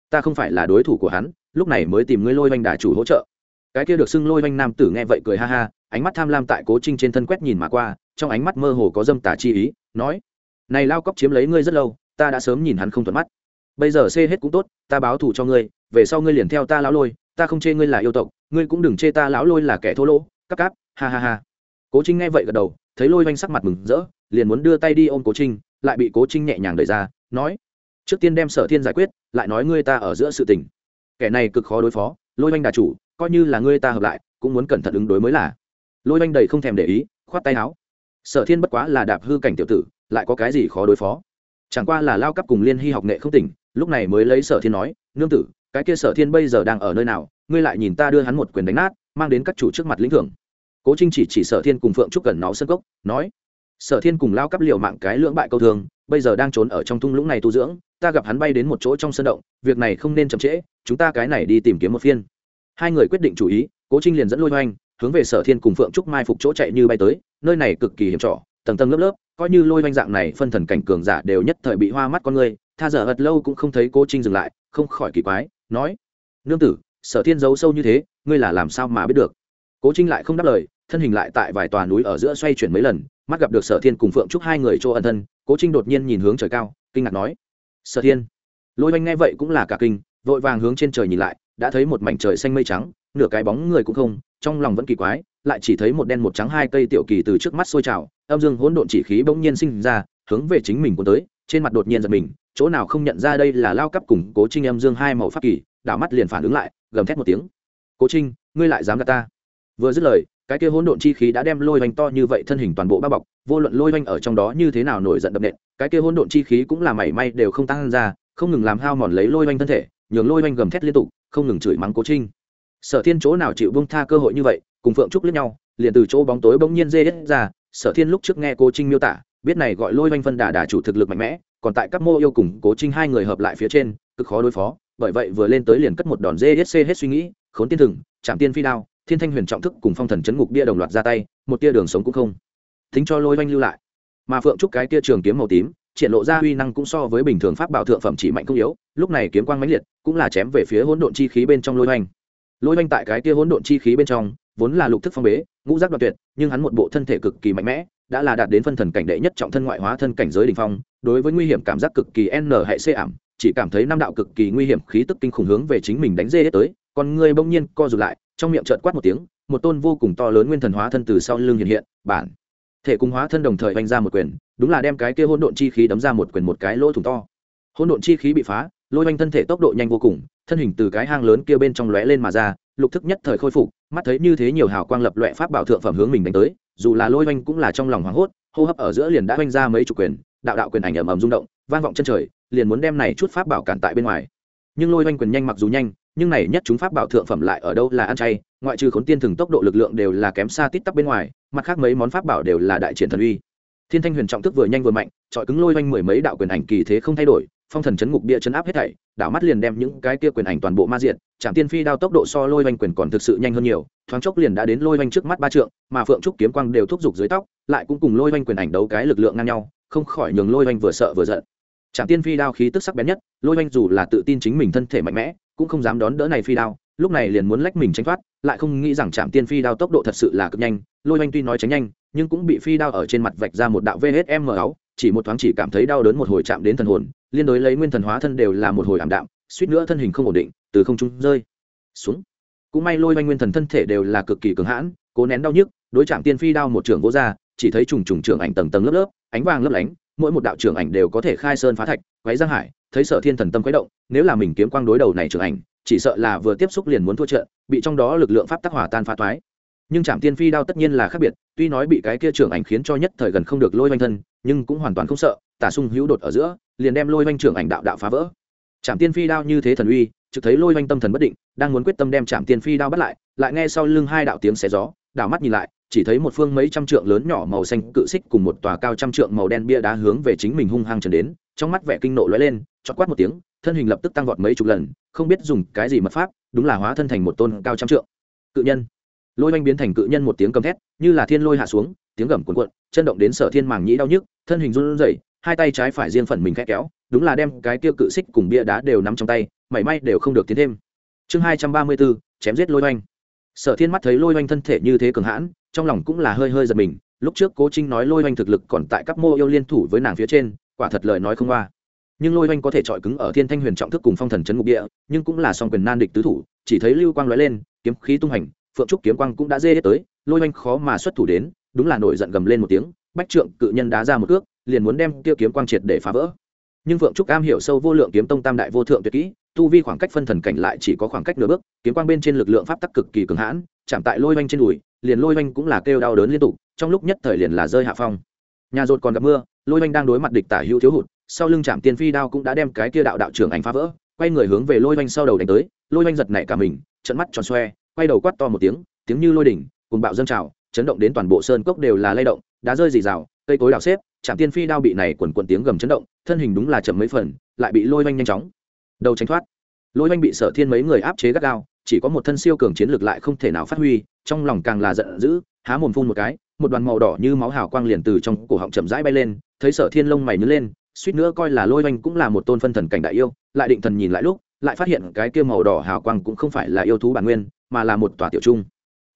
Speaker 1: Ta không phải là đối thủ của hắn, lúc này mới tìm ngươi lôi oanh đà chủ hỗ trợ. Cái kia được xưng lôi oanh nam tử nghe vậy cười ha ha, ánh mắt tham lam tại cố trinh trên thân quét nhìn mà qua, trong ánh mắt mơ hồ có dâm tả chi ý, nói, này lao cóc chiếm lấy ngươi rất lâu ta đã sớm nhìn hắn không thuận mắt. Bây giờ xê hết cũng tốt, ta báo thù cho ngươi, về sau ngươi liền theo ta lão lôi, ta không chê ngươi là yêu tộc, ngươi cũng đừng chê ta lão lôi là kẻ thô lỗ, cắp cáp, ha ha ha. Cố trinh nghe vậy gật đầu, thấy lôi oanh sắc mặt mừng rỡ, liền muốn đưa tay đi ôm cố trinh, lại bị cố trinh nhẹ nhàng đẩy ra, nói, trước tiên đem sở thiên giải quyết, lại nói ngươi ta ở giữa sự tình. Kẻ này cực khó đối phó, lôi oanh đà chủ, coi như là ngươi ta hợp lại, cũng muốn cẩn thận ứng đối mới là. Lôi oanh đầy không thèm để ý, khoát tay áo. Sở thiên bất quá là đạp hư cảnh tiểu tử, lại có cái gì khó đối phó? Chẳng qua là lao cấp cùng liên hy học nghệ không tỉnh, lúc này mới lấy sở thiên nói, nương tử, cái kia sở thiên bây giờ đang ở nơi nào? Ngươi lại nhìn ta đưa hắn một quyền đánh nát, mang đến các chủ trước mặt lĩnh thưởng. Cố trinh chỉ chỉ sở thiên cùng phượng trúc cần nó sân cốc nói, sở thiên cùng lao cấp liều mạng cái lưỡng bại câu thường, bây giờ đang trốn ở trong thung lũng này tu dưỡng, ta gặp hắn bay đến một chỗ trong sân động, việc này không nên chậm trễ, chúng ta cái này đi tìm kiếm một phiên. Hai người quyết định chủ ý, cố trinh liền dẫn lôi hoành, hướng về sở thiên cùng phượng trúc mai phục chỗ chạy như bay tới, nơi này cực kỳ hiểm trọ tầng tầng lớp lớp coi như lôi hoành dạng này phân thần cảnh cường giả đều nhất thời bị hoa mắt con người, tha giờ ật lâu cũng không thấy cố trinh dừng lại, không khỏi kỳ quái, nói, nương tử, sở thiên giấu sâu như thế, ngươi là làm sao mà biết được? Cố trinh lại không đáp lời, thân hình lại tại vài tòa núi ở giữa xoay chuyển mấy lần, mắt gặp được sở thiên cùng phượng trúc hai người chỗ ẩn thân, cố trinh đột nhiên nhìn hướng trời cao, kinh ngạc nói, sở thiên? Lôi oanh nghe vậy cũng là cả kinh, vội vàng hướng trên trời nhìn lại đã thấy một mảnh trời xanh mây trắng, nửa cái bóng người cũng không, trong lòng vẫn kỳ quái, lại chỉ thấy một đen một trắng hai cây tiểu kỳ từ trước mắt sôi trào, âm dương hỗn độn chỉ khí bỗng nhiên sinh ra, hướng về chính mình cuốn tới, trên mặt đột nhiên giật mình, chỗ nào không nhận ra đây là lao cấp củng cố trinh âm dương hai màu pháp kỳ, đảo mắt liền phản ứng lại, gầm thét một tiếng. Cố trinh, ngươi lại dám gạt ta? Vừa dứt lời, cái kia hỗn độn chi khí đã đem lôi hoành to như vậy thân hình toàn bộ bao bọc, vô luận lôi hoành ở trong đó như thế nào nổi giận đậm nện, cái kia hỗn độn chi khí cũng là mảy may đều không tăng ra, không ngừng làm hao mòn lấy lôi hoành thân thể, nhường lôi hoành gầm thét liên tục không ngừng chửi mắng cố trinh sở thiên chỗ nào chịu bông tha cơ hội như vậy cùng phượng trúc lướt nhau liền từ chỗ bóng tối bỗng nhiên dê hết ra sở thiên lúc trước nghe Cố trinh miêu tả biết này gọi lôi oanh phân đà đà chủ thực lực mạnh mẽ còn tại các mô yêu cùng cố trinh hai người hợp lại phía trên cực khó đối phó bởi vậy vừa lên tới liền cất một đòn dê hết xê hết suy nghĩ khốn tiên thừng chạm tiên phi đao thiên thanh huyền trọng thức cùng phong thần chấn ngục bia đồng loạt ra tay một tia đường sống cũng không thính cho lôi oanh lưu lại mà phượng trúc cái tia trường kiếm màu tím triển lộ ra uy năng cũng so với bình thường pháp bảo thượng phẩm chỉ mạnh không yếu, lúc này kiếm quang mãnh liệt, cũng là chém về phía hỗn độn chi khí bên trong lôi oanh lôi oanh tại cái tia hỗn độn chi khí bên trong, vốn là lục thức phong bế, ngũ giác đoạn tuyệt, nhưng hắn một bộ thân thể cực kỳ mạnh mẽ, đã là đạt đến phân thần cảnh đệ nhất trọng thân ngoại hóa thân cảnh giới đ ỉ n h phong, đối với nguy hiểm cảm giác cực kỳ n hệ c ảm, chỉ cảm thấy năm đạo cực kỳ nguy hiểm khí tức kinh khủng hướng về chính mình đánh dê hết tới còn người bỗng nhiên co rụt lại, trong miệng trợn quát một tiếng, một tôn vô cùng to lớn nguyên thần hóa thân từ sau lưng hiện hiện, bản thể cùng hóa thân đồng thời oanh ra một quyền, đúng là đem cái kia hỗn độn chi khí đấm ra một quyền một cái lỗ thủng to. Hỗn độn chi khí bị phá, lôi oanh thân thể tốc độ nhanh vô cùng, thân hình từ cái hang lớn kia bên trong lóe lên mà ra, lục thức nhất thời khôi phục, mắt thấy như thế nhiều hào quang lập loẹ pháp bảo thượng phẩm hướng mình đánh tới, dù là lôi oanh cũng là trong lòng hoảng hốt, hô hấp ở giữa liền đã oanh ra mấy chục quyền, đạo đạo quyền ảnh ầm ầm rung động, vang vọng chân trời, liền muốn đem này chút pháp bảo cản tại bên ngoài. Nhưng lôi oanh quyền nhanh mặc dù nhanh nhưng này nhất chúng pháp bảo thượng phẩm lại ở đâu là ăn chay, ngoại trừ khốn tiên thường tốc độ lực lượng đều là kém xa tít tắp bên ngoài, mặt khác mấy món pháp bảo đều là đại triển thần uy. Thiên thanh huyền trọng thức vừa nhanh vừa mạnh trọi cứng lôi oanh mười mấy đạo quyền ảnh kỳ thế không thay đổi, phong thần chấn ngục địa chấn áp hết thảy, đảo mắt liền đem những cái kia quyền ảnh toàn bộ ma diện trạm tiên phi đao tốc độ so lôi oanh quyền còn thực sự nhanh hơn nhiều, thoáng chốc liền đã đến lôi oanh trước mắt ba trượng, mà phượng trúc kiếm quang đều thúc giục dưới tóc, lại cũng cùng lôi oanh quyền ảnh đấu cái lực lượng ngang nhau, không khỏi nhường lôi oanh vừa sợ vừa giận. Trạm tiên phi đao khí tức sắc bén nhất, lôi oanh dù là tự tin chính mình thân thể mạnh mẽ cũng không dám đón đỡ này phi đao, lúc này liền muốn lách mình tránh thoát, lại không nghĩ rằng chạm tiên phi đao tốc độ thật sự là cực nhanh, lôi oanh tuy nói tránh nhanh, nhưng cũng bị phi đao ở trên mặt vạch ra một đạo vsm áo. chỉ một thoáng chỉ cảm thấy đau đớn một hồi chạm đến thần hồn, liên đối lấy nguyên thần hóa thân đều là một hồi ảm đạm, suýt nữa thân hình không ổn định, từ không trung rơi xuống cũng may lôi oanh nguyên thần thân thể đều là cực kỳ cứng hãn, cố nén đau nhức, đối chạm tiên phi đao một trường vô ra, chỉ thấy trùng trùng trưởng ảnh tầng tầng lớp lớp, ánh vàng lấp lánh mỗi một đạo trưởng ảnh đều có thể khai sơn phá thạch, quấy giang hải, thấy sợ thiên thần tâm quấy động, nếu là mình kiếm quang đối đầu này trưởng ảnh, chỉ sợ là vừa tiếp xúc liền muốn thua trận, bị trong đó lực lượng pháp tắc hỏa tan phá toái. Nhưng trạm tiên phi đao tất nhiên là khác biệt, tuy nói bị cái kia trưởng ảnh khiến cho nhất thời gần không được lôi oanh thân, nhưng cũng hoàn toàn không sợ tả sung hữu đột ở giữa, liền đem lôi oanh trưởng ảnh đạo đạo phá vỡ. Trạm tiên phi đao như thế thần uy, trực thấy lôi oanh tâm thần bất định, đang muốn quyết tâm đem trạm tiên phi đao bắt lại lại nghe sau lưng hai đạo tiếng xé gió, đảo mắt nhìn lại chỉ thấy một phương mấy trăm trượng lớn nhỏ màu xanh cự xích cùng một tòa cao trăm trượng màu đen bia đá hướng về chính mình hung hăng trần đến, trong mắt vẻ kinh nộ lóe lên, chót quát một tiếng, thân hình lập tức tăng vọt mấy chục lần, không biết dùng cái gì mật pháp, đúng là hóa thân thành một tôn cao trăm trượng. Cự nhân. Lôi oanh biến thành cự nhân một tiếng cầm thét, như là thiên lôi hạ xuống, tiếng gầm cuồn cuộn chân động đến sở thiên màng nhĩ đau nhức, thân hình run rẩy, hai tay trái phải riêng phần mình khẽ kéo, đúng là đem cái kia cự xích cùng bia đá đều nắm trong tay, mảy may đều không được tiến thêm. Chương hai trăm ba mươi bốn, chém giết lôi oanh. Sở thiên mắt thấy lôi oanh thân thể như thế cường hãn trong lòng cũng là hơi hơi giật mình, lúc trước cố trinh nói lôi oanh thực lực còn tại các mô yêu liên thủ với nàng phía trên, quả thật lời nói không qua. Nhưng lôi oanh có thể chọi cứng ở thiên thanh huyền trọng thức cùng phong thần c ngục địa, nhưng cũng là song quyền nan địch tứ thủ, chỉ thấy lưu quang lóe lên, kiếm khí tung hành, phượng trúc kiếm quang cũng đã dê hết tới, lôi oanh khó mà xuất thủ đến, đúng là nổi giận gầm lên một tiếng, bách trượng cự nhân đá ra một cước, liền muốn đem tiêu kiếm quang triệt để phá vỡ. Nhưng phượng trúc am hiểu sâu vô lượng kiếm tông tam đại vô thượng tuyệt kỹ tu vi khoảng cách phân thần cảnh lại chỉ có khoảng cách nửa bước, kiếm quang bên trên lực lượng pháp tắc cực kỳ cường hãn, chạm tại lôi oanh trên đùi, liền lôi oanh cũng là kêu đau đớn liên tục, trong lúc nhất thời liền là rơi hạ phong. Nhà rột còn gặp mưa, lôi oanh đang đối mặt địch tả hữu thiếu hụt, sau lưng chạm tiên phi đao cũng đã đem cái kia đạo đạo trưởng ảnh phá vỡ, quay người hướng về lôi oanh sau đầu đánh tới, lôi oanh giật nảy cả mình trận mắt tròn xoe, quay đầu quát to một tiếng tiếng như lôi đỉnh cùng bạo dâng trào, chấn động đến toàn bộ sơn cốc đều là lay động, đá rơi dì rào, cây cối đảo xếp chạm tiên phi đao bị này quần quần tiếng gầm chấn động, thân hình đúng là chậm mấy phần, lại bị lôi oanh nhanh chóng đầu tránh thoát. Lôi oanh bị sở thiên mấy người áp chế gắt gao, chỉ có một thân siêu cường chiến lược lại không thể nào phát huy, trong lòng càng là giận dữ, há mồm phun một cái, một đoàn màu đỏ như máu hào quang liền từ trong cổ họng chậm rãi bay lên, thấy sở thiên lông mày nhớ lên, suýt nữa coi là lôi oanh cũng là một tôn phân thần cảnh đại yêu, lại định thần nhìn lại lúc, lại phát hiện cái kia màu đỏ hào quang cũng không phải là yêu thú bản nguyên, mà là một tòa tiểu trung.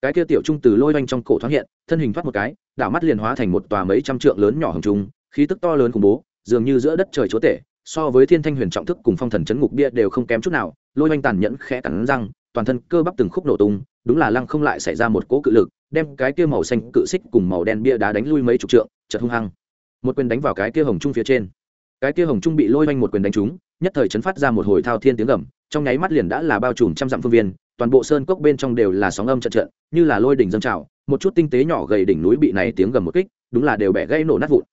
Speaker 1: Cái kia tiểu trung từ lôi oanh trong cổ thoáng hiện, thân hình thoát một cái, đảo mắt liền hóa thành một tòa mấy trăm trượng lớn nhỏ hồng trung, khí tức to lớn khủng bố, dường như giữa đất trời chúa tể so với thiên thanh huyền trọng thức cùng phong thần chấn ngục bia đều không kém chút nào, lôi oanh tàn nhẫn khẽ cắn răng, toàn thân cơ bắp từng khúc nổ tung, đúng là lăng không lại xảy ra một cỗ cự lực, đem cái kia màu xanh cự xích cùng màu đen bia đá đánh lui mấy chục trượng chật hung hăng. Một quyền đánh vào cái kia hồng trung phía trên. Cái kia hồng trung bị lôi oanh một quyền đánh trúng, nhất thời chấn phát ra một hồi thao thiên tiếng gầm, trong nháy mắt liền đã là bao trùm trăm dặm phương viên, toàn bộ sơn cốc bên trong đều là sóng âm trận trận, như là lôi đỉnh dâng trào, một chút tinh tế nhỏ gầy đỉnh núi bị này tiếng gầm một kích, đúng là đều bẻ gây nổ nát vụn.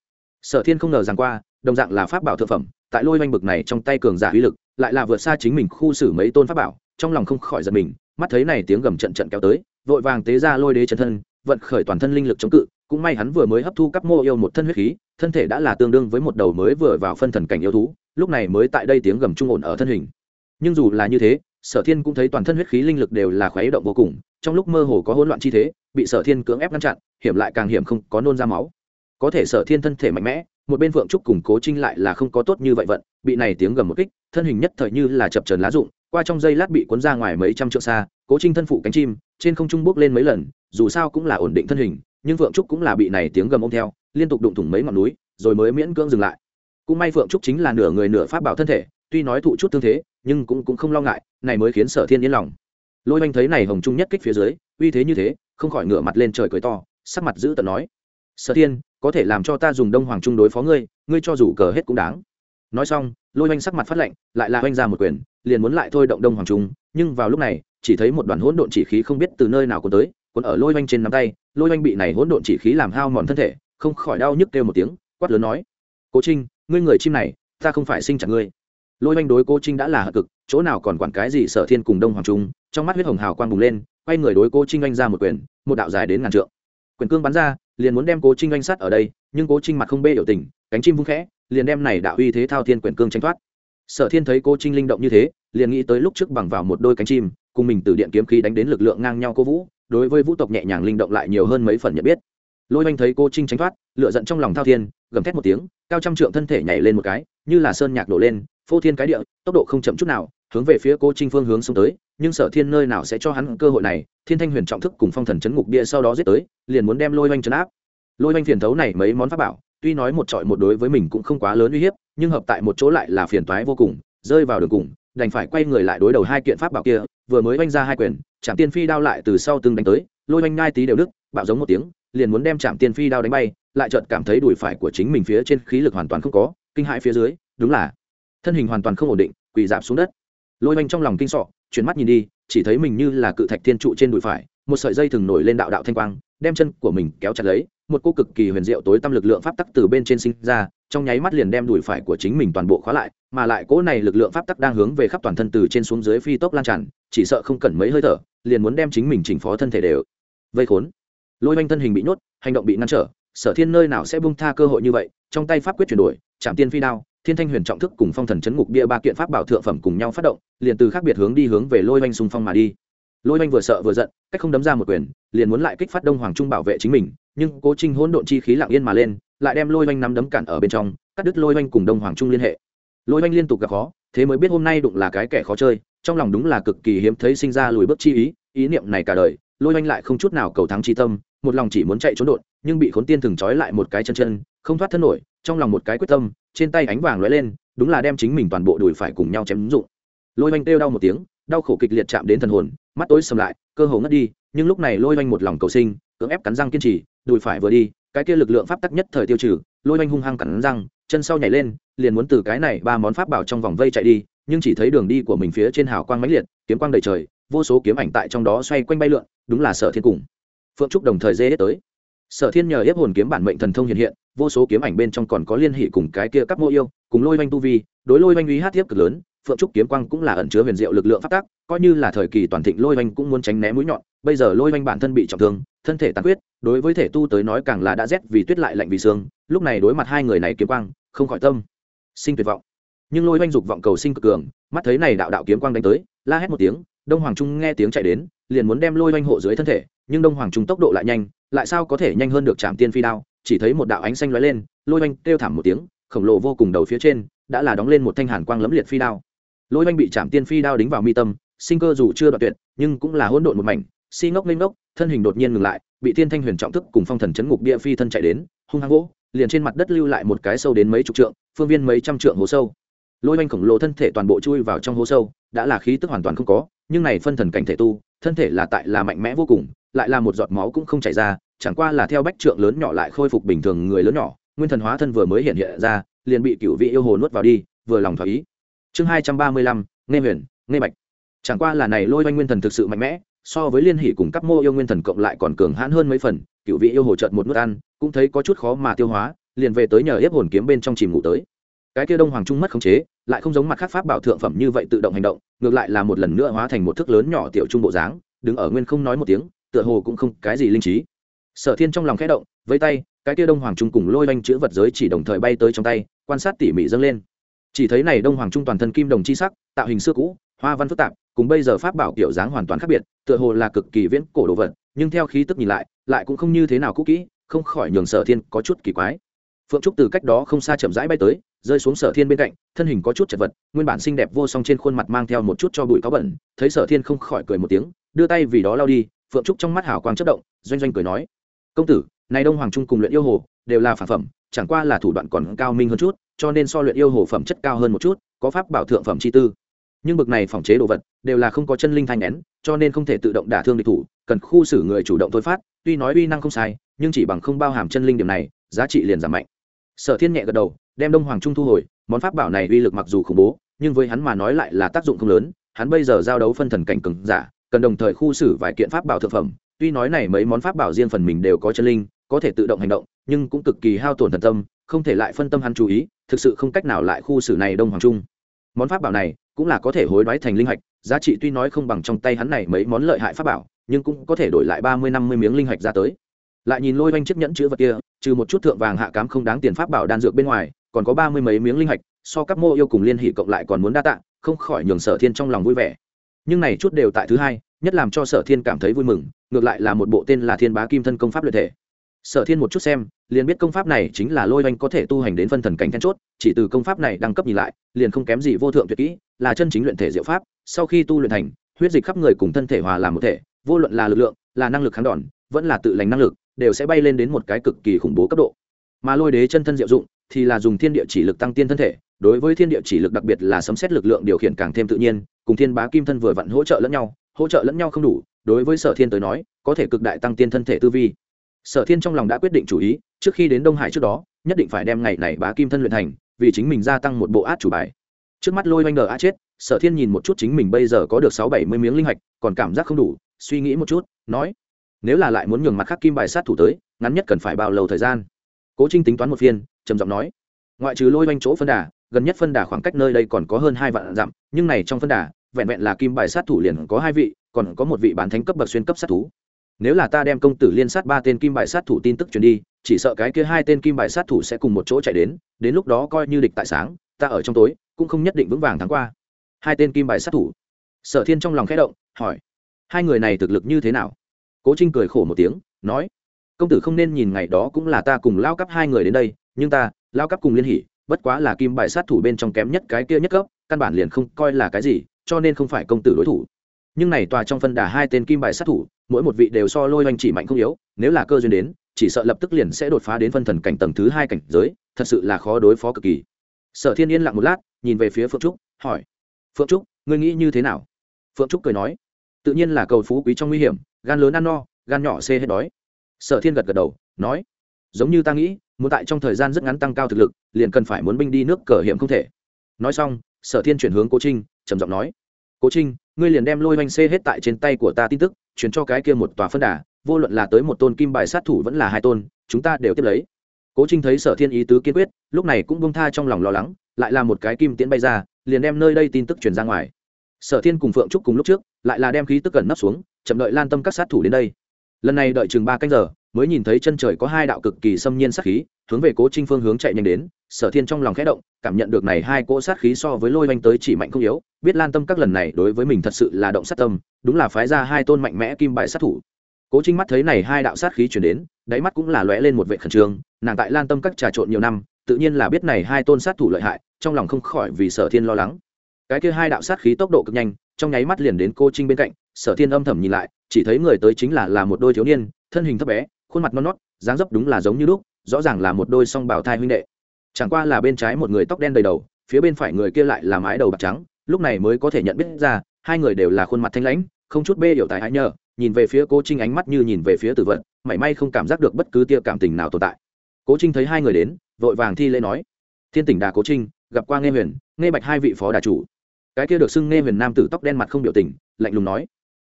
Speaker 1: Sở thiên không ngờ rằng qua, đồng dạng là pháp bảo thượng phẩm tại lôi oanh bực này trong tay cường giả uy lực, lại là vượt xa chính mình khu xử mấy tôn pháp bảo, trong lòng không khỏi giật mình, mắt thấy này tiếng gầm trận trận kéo tới, vội vàng tế ra lôi đế chân thân, vận khởi toàn thân linh lực chống cự, cũng may hắn vừa mới hấp thu cắp mô yêu một thân huyết khí, thân thể đã là tương đương với một đầu mới vừa vào phân thần cảnh yêu thú, lúc này mới tại đây tiếng gầm trung ổn ở thân hình. Nhưng dù là như thế, sở thiên cũng thấy toàn thân huyết khí linh lực đều là khoái động vô cùng, trong lúc mơ hồ có hỗn loạn chi thế, bị sở thiên cưỡng ép ngăn chặn, hiểm lại càng hiểm không có nôn ra máu. Có thể sở thiên thân thể mạnh mẽ một bên phượng trúc cùng cố trinh lại là không có tốt như vậy vận, bị này tiếng gầm một kích, thân hình nhất thời như là chập trần lá rụng, qua trong giây lát bị cuốn ra ngoài mấy trăm trượng xa, cố trinh thân phụ cánh chim, trên không trung bước lên mấy lần, dù sao cũng là ổn định thân hình, nhưng phượng trúc cũng là bị này tiếng gầm ôm theo, liên tục đụng thủng mấy ngọn núi, rồi mới miễn cưỡng dừng lại. Cũng may phượng trúc chính là nửa người nửa pháp bảo thân thể, tuy nói thụ chút thương thế, nhưng cũng cũng không lo ngại, này mới khiến sở thiên yên lòng. Lôi oanh thấy này hồng trung nhất kích phía dưới, uy thế như thế, không khỏi ngửa mặt lên trời cười to, sắc mặt giữ tận nói, sở thiên có thể làm cho ta dùng đông hoàng trung đối phó ngươi ngươi cho dù cờ hết cũng đáng. Nói xong, lôi oanh sắc mặt phát lệnh lại là oanh ra một quyền, liền muốn lại thôi động đông hoàng trung, nhưng vào lúc này, chỉ thấy một đoàn hỗn độn chỉ khí không biết từ nơi nào có tới còn ở lôi oanh trên nắm tay, lôi oanh bị này hỗn độn chỉ khí làm hao mòn thân thể, không khỏi đau nhức kêu một tiếng, quát lớn nói, cố trinh, ngươi người chim này, ta không phải sinh chặt ngươi. Lôi oanh đối cố trinh đã là hận cực, chỗ nào còn quản cái gì sở thiên cùng đông hoàng trung, trong mắt huyết hồng hào quang bùng lên, quay người đối cố trinh oanh ra một quyền, một đạo dài đến ngàn trượng. Quyền cương bắn ra liền muốn đem cố trinh oanh sắt ở đây, nhưng cố trinh mặt không bê biểu tình, cánh chim vung khẽ, liền đem này đạo uy thế thao thiên quyển cương tranh thoát. Sở thiên thấy cố trinh linh động như thế, liền nghĩ tới lúc trước bằng vào một đôi cánh chim, cùng mình từ điện kiếm khí đánh đến lực lượng ngang nhau cố vũ, đối với vũ tộc nhẹ nhàng linh động lại nhiều hơn mấy phần nhận biết. Lôi oanh thấy cô trinh tránh thoát lựa giận trong lòng thao thiên, gầm thét một tiếng, cao trăm trượng thân thể nhảy lên một cái, như là sơn nhạc đổ lên, phô thiên cái địa, tốc độ không chậm chút nào hướng về phía cô trinh phương hướng xông tới, nhưng sở thiên nơi nào sẽ cho hắn cơ hội này, thiên thanh huyền trọng thức cùng phong thần chấn ngục bia sau đó giết tới, liền muốn đem lôi oanh chấn áp. Lôi oanh phiền thấu này mấy món pháp bảo, tuy nói một trọi một đối với mình cũng không quá lớn uy hiếp, nhưng hợp tại một chỗ lại là phiền toái vô cùng, rơi vào đường cùng, đành phải quay người lại đối đầu hai kiện pháp bảo kia, vừa mới oanh ra hai quyền trạm tiên phi đao lại từ sau từng đánh tới, lôi oanh ngai tí đều đức bạo giống một tiếng, liền muốn đem trạm tiên phi đao đánh bay, lại chợt cảm thấy đùi phải của chính mình phía trên khí lực hoàn toàn không có, kinh hãi phía dưới, đúng là, thân hình hoàn toàn không ổn định, quỳ dạp xuống đất lôi oanh trong lòng kinh sọ, chuyển mắt nhìn đi, chỉ thấy mình như là cự thạch thiên trụ trên đùi phải, một sợi dây thừng nổi lên đạo đạo thanh quang, đem chân của mình kéo chặt lấy, một cô cực kỳ huyền diệu tối tâm lực lượng pháp tắc từ bên trên sinh ra, trong nháy mắt liền đem đùi phải của chính mình toàn bộ khóa lại, mà lại cỗ này lực lượng pháp tắc đang hướng về khắp toàn thân từ trên xuống dưới phi tốc lan tràn, chỉ sợ không cần mấy hơi thở, liền muốn đem chính mình chỉnh phó thân thể đều vây khốn. Lôi oanh thân hình bị nhốt, hành động bị ngăn trở, sở thiên nơi nào sẽ bung tha cơ hội như vậy, trong tay pháp quyết chuyển đổi, chạm tiên phi đao thiên thanh huyền trọng thức cùng phong thần chấn ngục bia ba kiện pháp bảo thượng phẩm cùng nhau phát động, liền từ khác biệt hướng đi hướng về lôi oanh xung phong mà đi. Lôi oanh vừa sợ vừa giận, cách không đấm ra một quyền, liền muốn lại kích phát đông hoàng trung bảo vệ chính mình, nhưng cố trinh hỗn độn chi khí lặng yên mà lên, lại đem lôi oanh nắm đấm cản ở bên trong, cắt đứt lôi oanh cùng đông hoàng trung liên hệ. Lôi oanh liên tục gặp khó, thế mới biết hôm nay đụng là cái kẻ khó chơi, trong lòng đúng là cực kỳ hiếm thấy sinh ra lùi bước chi ý ý niệm này cả đời, lôi oanh lại không chút nào cầu thắng chi tâm, một lòng chỉ muốn chạy trốn đột, nhưng bị khốn tiên thường trói lại một cái chân chân, không thoát thân nổi, trong lòng một cái quyết tâm trên tay ánh vàng lóe lên, đúng là đem chính mình toàn bộ đùi phải cùng nhau chém ứng dụng. Lôi oanh kêu đau một tiếng, đau khổ kịch liệt chạm đến thần hồn, mắt tối sầm lại, cơ hồ ngất đi, nhưng lúc này lôi oanh một lòng cầu sinh, cưỡng ép cắn răng kiên trì, đùi phải vừa đi, cái kia lực lượng pháp tắc nhất thời tiêu trừ, lôi oanh hung hăng cắn răng, chân sau nhảy lên, liền muốn từ cái này ba món pháp bảo trong vòng vây chạy đi, nhưng chỉ thấy đường đi của mình phía trên hào quang mãnh liệt, kiếm quang đầy trời, vô số kiếm ảnh tại trong đó xoay quanh bay lượn, đúng là sở thiên cùng. Phượng trúc đồng thời dê tới sở thiên nhờ ép hồn kiếm bản mệnh thần thông hiện hiện, vô số kiếm ảnh bên trong còn có liên hệ cùng cái kia các mô yêu, cùng lôi oanh tu vi, đối lôi oanh uy hát tiếp cực lớn, phượng trúc kiếm quang cũng là ẩn chứa huyền diệu lực lượng phát tác coi như là thời kỳ toàn thịnh lôi oanh cũng muốn tránh né mũi nhọn, bây giờ lôi oanh bản thân bị trọng thương, thân thể tàn huyết đối với thể tu tới nói càng là đã rét vì tuyết lại lạnh vì xương lúc này đối mặt hai người này kiếm quang, không khỏi tâm, sinh tuyệt vọng. Nhưng lôi oanh dục vọng cầu sinh cực cường, mắt thấy này đạo đạo kiếm quang đánh tới, la hét một tiếng, đông hoàng trung nghe tiếng chạy đến, liền muốn đem lôi oanh hộ dưới thân thể nhưng đông hoàng trung tốc độ lại nhanh, lại sao có thể nhanh hơn được trạm tiên phi đao? Chỉ thấy một đạo ánh xanh lóe lên, lôi oanh kêu thảm một tiếng, khổng lồ vô cùng đầu phía trên đã là đóng lên một thanh hàn quang lẫm liệt phi đao. Lôi oanh bị trạm tiên phi đao đính vào mi tâm, sinh cơ dù chưa đoạn tuyệt, nhưng cũng là hỗn độn một mảnh, si ngốc lên ngốc, thân hình đột nhiên ngừng lại, bị thiên thanh huyền trọng thức cùng phong thần chấn ngục bia phi thân chạy đến, hung hăng gỗ, liền trên mặt đất lưu lại một cái sâu đến mấy chục trượng, phương viên mấy trăm trượng hố sâu. Lôi oanh khổng lồ thân thể toàn bộ chui vào trong hố sâu, đã là khí tức hoàn toàn không có, nhưng này phân thần cảnh thể tu, thân thể là tại là mạnh mẽ vô cùng lại là một giọt máu cũng không chảy ra, chẳng qua là theo bách trượng lớn nhỏ lại khôi phục bình thường người lớn nhỏ, nguyên thần hóa thân vừa mới hiện hiện ra, liền bị cựu vị yêu hồ nuốt vào đi, vừa lòng thỏa ý. Chương hai trăm ba mươi lăm, nghe huyền, nghe bạch. Chẳng qua là này lôi oanh nguyên thần thực sự mạnh mẽ, so với liên hỷ cùng các mô yêu nguyên thần cộng lại còn cường hãn hơn mấy phần cựu vị yêu hồ trợt một nuốt ăn, cũng thấy có chút khó mà tiêu hóa, liền về tới nhờ ép hồn kiếm bên trong chìm ngủ tới. Cái kia đông hoàng trung mất khống chế, lại không giống mặt khác pháp bảo thượng phẩm như vậy tự động hành động, ngược lại là một lần nữa hóa thành một thức lớn nhỏ tiểu trung bộ dáng, đứng ở nguyên không nói một tiếng tựa hồ cũng không cái gì linh trí. Sở thiên trong lòng khẽ động với tay, cái kia đông hoàng trung cùng lôi oanh chữ vật giới chỉ đồng thời bay tới trong tay, quan sát tỉ mỉ dâng lên. Chỉ thấy này đông hoàng trung toàn thân kim đồng chi sắc, tạo hình xưa cũ, hoa văn phức tạp, cùng bây giờ pháp bảo kiểu dáng hoàn toàn khác biệt, tựa hồ là cực kỳ viễn cổ đồ vật, nhưng theo khí tức nhìn lại lại cũng không như thế nào cũ kỹ, không khỏi nhường sở thiên có chút kỳ quái. Phượng trúc từ cách đó không xa chậm rãi bay tới, rơi xuống sở thiên bên cạnh, thân hình có chút chật vật, nguyên bản xinh đẹp vô song trên khuôn mặt mang theo một chút cho bụi có bẩn, thấy sở thiên không khỏi cười một tiếng, đưa tay vì đó lao đi phượng trúc trong mắt Hảo quang chất động, doanh doanh cười nói, công tử, này đông hoàng trung cùng luyện yêu hồ đều là phản phẩm, chẳng qua là thủ đoạn còn cao minh hơn chút, cho nên so luyện yêu hồ phẩm chất cao hơn một chút, có pháp bảo thượng phẩm chi tư. Nhưng bực này phòng chế đồ vật đều là không có chân linh thanh nén, cho nên không thể tự động đả thương địch thủ, cần khu xử người chủ động thôi phát, tuy nói uy năng không sai, nhưng chỉ bằng không bao hàm chân linh điểm này, giá trị liền giảm mạnh. Sở thiên nhẹ gật đầu, đem đông hoàng trung thu hồi, món pháp bảo này uy lực mặc dù khủng bố, nhưng với hắn mà nói lại là tác dụng không lớn, hắn bây giờ giao đấu phân thần cảnh cường giả cần đồng thời khu xử vài kiện pháp bảo thực phẩm. Tuy nói này mấy món pháp bảo riêng phần mình đều có chân linh, có thể tự động hành động, nhưng cũng cực kỳ hao tổn thần tâm, không thể lại phân tâm hắn chú ý, thực sự không cách nào lại khu xử này đông hoàng trung. Món pháp bảo này cũng là có thể hối đoái thành linh hạch, giá trị tuy nói không bằng trong tay hắn này mấy món lợi hại pháp bảo, nhưng cũng có thể đổi lại ba mươi năm mươi miếng linh hạch ra tới. Lại nhìn lôi oanh chiếc nhẫn chữ vật kia, trừ một chút thượng vàng hạ cám không đáng tiền pháp bảo đan dược bên ngoài, còn có ba mươi mấy miếng linh hạch, so các mô yêu cùng liên hỷ cộng lại còn muốn đa tạ, không khỏi nhường sở thiên trong lòng vui vẻ nhưng này chút đều tại thứ hai, nhất làm cho sở thiên cảm thấy vui mừng, ngược lại là một bộ tên là thiên bá kim thân công pháp luyện thể. Sở thiên một chút xem, liền biết công pháp này chính là lôi oanh có thể tu hành đến phân thần cảnh then chốt, chỉ từ công pháp này đăng cấp nhìn lại, liền không kém gì vô thượng tuyệt kỹ, là chân chính luyện thể diệu pháp, sau khi tu luyện thành, huyết dịch khắp người cùng thân thể hòa làm một thể, vô luận là lực lượng, là năng lực kháng đòn, vẫn là tự lành năng lực, đều sẽ bay lên đến một cái cực kỳ khủng bố cấp độ. Mà lôi đế chân thân diệu dụng, thì là dùng thiên địa chỉ lực tăng tiên thân thể đối với thiên địa chỉ lực đặc biệt là sấm xét lực lượng điều khiển càng thêm tự nhiên, cùng thiên bá kim thân vừa vặn hỗ trợ lẫn nhau, hỗ trợ lẫn nhau không đủ, đối với sở thiên tới nói, có thể cực đại tăng tiên thân thể tư vi. Sở thiên trong lòng đã quyết định chủ ý, trước khi đến đông hải trước đó, nhất định phải đem ngày này bá kim thân luyện thành, vì chính mình gia tăng một bộ át chủ bài. Trước mắt lôi oanh đờ á chết, sở thiên nhìn một chút chính mình bây giờ có được sáu bảy mươi miếng linh hạch, còn cảm giác không đủ, suy nghĩ một chút, nói, nếu là lại muốn nhường mặt khác kim bài sát thủ tới, ngắn nhất cần phải bao lâu thời gian? Cố trinh tính toán một phiên, trầm giọng nói, ngoại trừ lôi oanh chỗ phân đà gần nhất phân đà khoảng cách nơi đây còn có hơn hai vạn dặm, nhưng này trong phân đà, vẹn vẹn là kim bài sát thủ liền có hai vị, còn có một vị bán thánh cấp bậc xuyên cấp sát thú. Nếu là ta đem công tử liên sát ba tên kim bài sát thủ tin tức truyền đi, chỉ sợ cái kia hai tên kim bài sát thủ sẽ cùng một chỗ chạy đến đến lúc đó coi như địch tại sáng, ta ở trong tối, cũng không nhất định vững vàng thắng qua. Hai tên kim bài sát thủ. Sở thiên trong lòng khẽ động, hỏi, hai người này thực lực như thế nào? Cố trinh cười khổ một tiếng, nói, công tử không nên nhìn ngày đó cũng là ta cùng lao cấp hai người đến đây, nhưng ta, lao cấp cùng liên hỉ bất quá là kim bài sát thủ bên trong kém nhất cái kia nhất cấp, căn bản liền không coi là cái gì, cho nên không phải công tử đối thủ. Nhưng này tòa trong phân đà hai tên kim bài sát thủ, mỗi một vị đều so lôi oanh chỉ mạnh không yếu, nếu là cơ duyên đến, chỉ sợ lập tức liền sẽ đột phá đến phân thần cảnh tầng thứ hai cảnh giới, thật sự là khó đối phó cực kỳ. Sở thiên yên lặng một lát, nhìn về phía phượng trúc, hỏi, phượng trúc, ngươi nghĩ như thế nào? Phượng trúc cười nói, tự nhiên là cầu phú quý trong nguy hiểm, gan lớn ăn no, gan nhỏ xê hết đói. Sở thiên gật gật đầu, nói, giống như ta nghĩ muốn tại trong thời gian rất ngắn tăng cao thực lực, liền cần phải muốn binh đi nước cờ hiểm không thể. Nói xong, sở thiên chuyển hướng cố trinh, trầm giọng nói, cố trinh, ngươi liền đem lôi oanh xê hết tại trên tay của ta tin tức chuyển cho cái kia một tòa phân đà, vô luận là tới một tôn kim bài sát thủ vẫn là hai tôn, chúng ta đều tiếp lấy. Cố trinh thấy sở thiên ý tứ kiên quyết, lúc này cũng bông tha trong lòng lo lắng, lại là một cái kim tiễn bay ra, liền đem nơi đây tin tức truyền ra ngoài. Sở thiên cùng phượng trúc cùng lúc trước, lại là đem khí tức cẩn nấp xuống, chậm đợi lan tâm các sát thủ đến đây. Lần này đợi chừng ba canh giờ mới nhìn thấy chân trời có hai đạo cực kỳ xâm nhiên sát khí, hướng về cố trinh phương hướng chạy nhanh đến, sở thiên trong lòng khẽ động, cảm nhận được này hai cỗ sát khí so với lôi oanh tới chỉ mạnh không yếu, biết lan tâm các lần này đối với mình thật sự là động sát tâm, đúng là phái ra hai tôn mạnh mẽ kim bài sát thủ. Cố trinh mắt thấy này hai đạo sát khí chuyển đến, đáy mắt cũng là lóe lên một vệ khẩn trương, nàng tại lan tâm các trà trộn nhiều năm, tự nhiên là biết này hai tôn sát thủ lợi hại, trong lòng không khỏi vì sở thiên lo lắng. Cái kia hai đạo sát khí tốc độ cực nhanh, trong nháy mắt liền đến cô trinh bên cạnh, sở thiên âm thầm nhìn lại, chỉ thấy người tới chính là là một đôi thiếu niên, thân hình thấp bé khuôn mặt non nót, dáng dấp đúng là giống như lúc rõ ràng là một đôi song bảo thai huynh đệ. Chẳng qua là bên trái một người tóc đen đầy đầu, phía bên phải người kia lại là mái đầu bạc trắng, lúc này mới có thể nhận biết ra, hai người đều là khuôn mặt thanh lãnh, không chút bê hiểu tài hãy nhờ, nhìn về phía cô trinh ánh mắt như nhìn về phía tử vận mảy may không cảm giác được bất cứ tia cảm tình nào tồn tại. Cố trinh thấy hai người đến, vội vàng thi lễ nói, thiên tỉnh đà cố trinh, gặp qua nghe huyền nghe bạch hai vị phó đà chủ. Cái kia được xưng nghe huyền nam tử tóc đen mặt không biểu tình, lạnh lùng nói,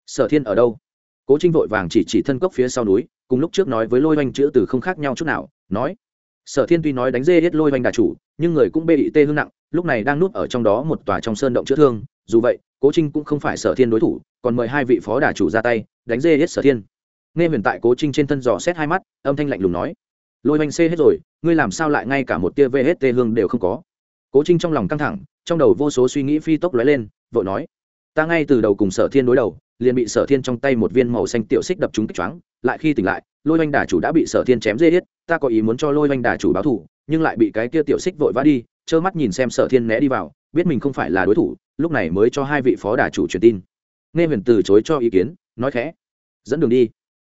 Speaker 1: sở thiên ở đâu? Cố trinh vội vàng chỉ chỉ thân cốc phía sau núi cùng lúc trước nói với lôi oanh chữ từ không khác nhau chút nào, nói, sở thiên tuy nói đánh dê hết lôi oanh đà chủ, nhưng người cũng bê bị tê hương nặng, lúc này đang núp ở trong đó một tòa trong sơn động chữa thương, dù vậy, cố trinh cũng không phải sở thiên đối thủ, còn mời hai vị phó đà chủ ra tay, đánh dê hết sở thiên. Nghe huyền tại cố trinh trên thân dò xét hai mắt, âm thanh lạnh lùng nói, lôi oanh xê hết rồi, ngươi làm sao lại ngay cả một tia vê hết tê hương đều không có? Cố trinh trong lòng căng thẳng, trong đầu vô số suy nghĩ phi tốc lóe lên, vội nói, ta ngay từ đầu cùng sở thiên đối đầu liền bị sở thiên trong tay một viên màu xanh tiểu xích đập trúng kích choáng, lại khi tỉnh lại, lôi oanh đà chủ đã bị sở thiên chém dê hết, ta có ý muốn cho lôi oanh đà chủ báo thủ, nhưng lại bị cái kia tiểu xích vội vã đi, trơ mắt nhìn xem sở thiên né đi vào, biết mình không phải là đối thủ, lúc này mới cho hai vị phó đà chủ truyền tin. Nghe huyền từ chối cho ý kiến, nói khẽ, dẫn đường đi.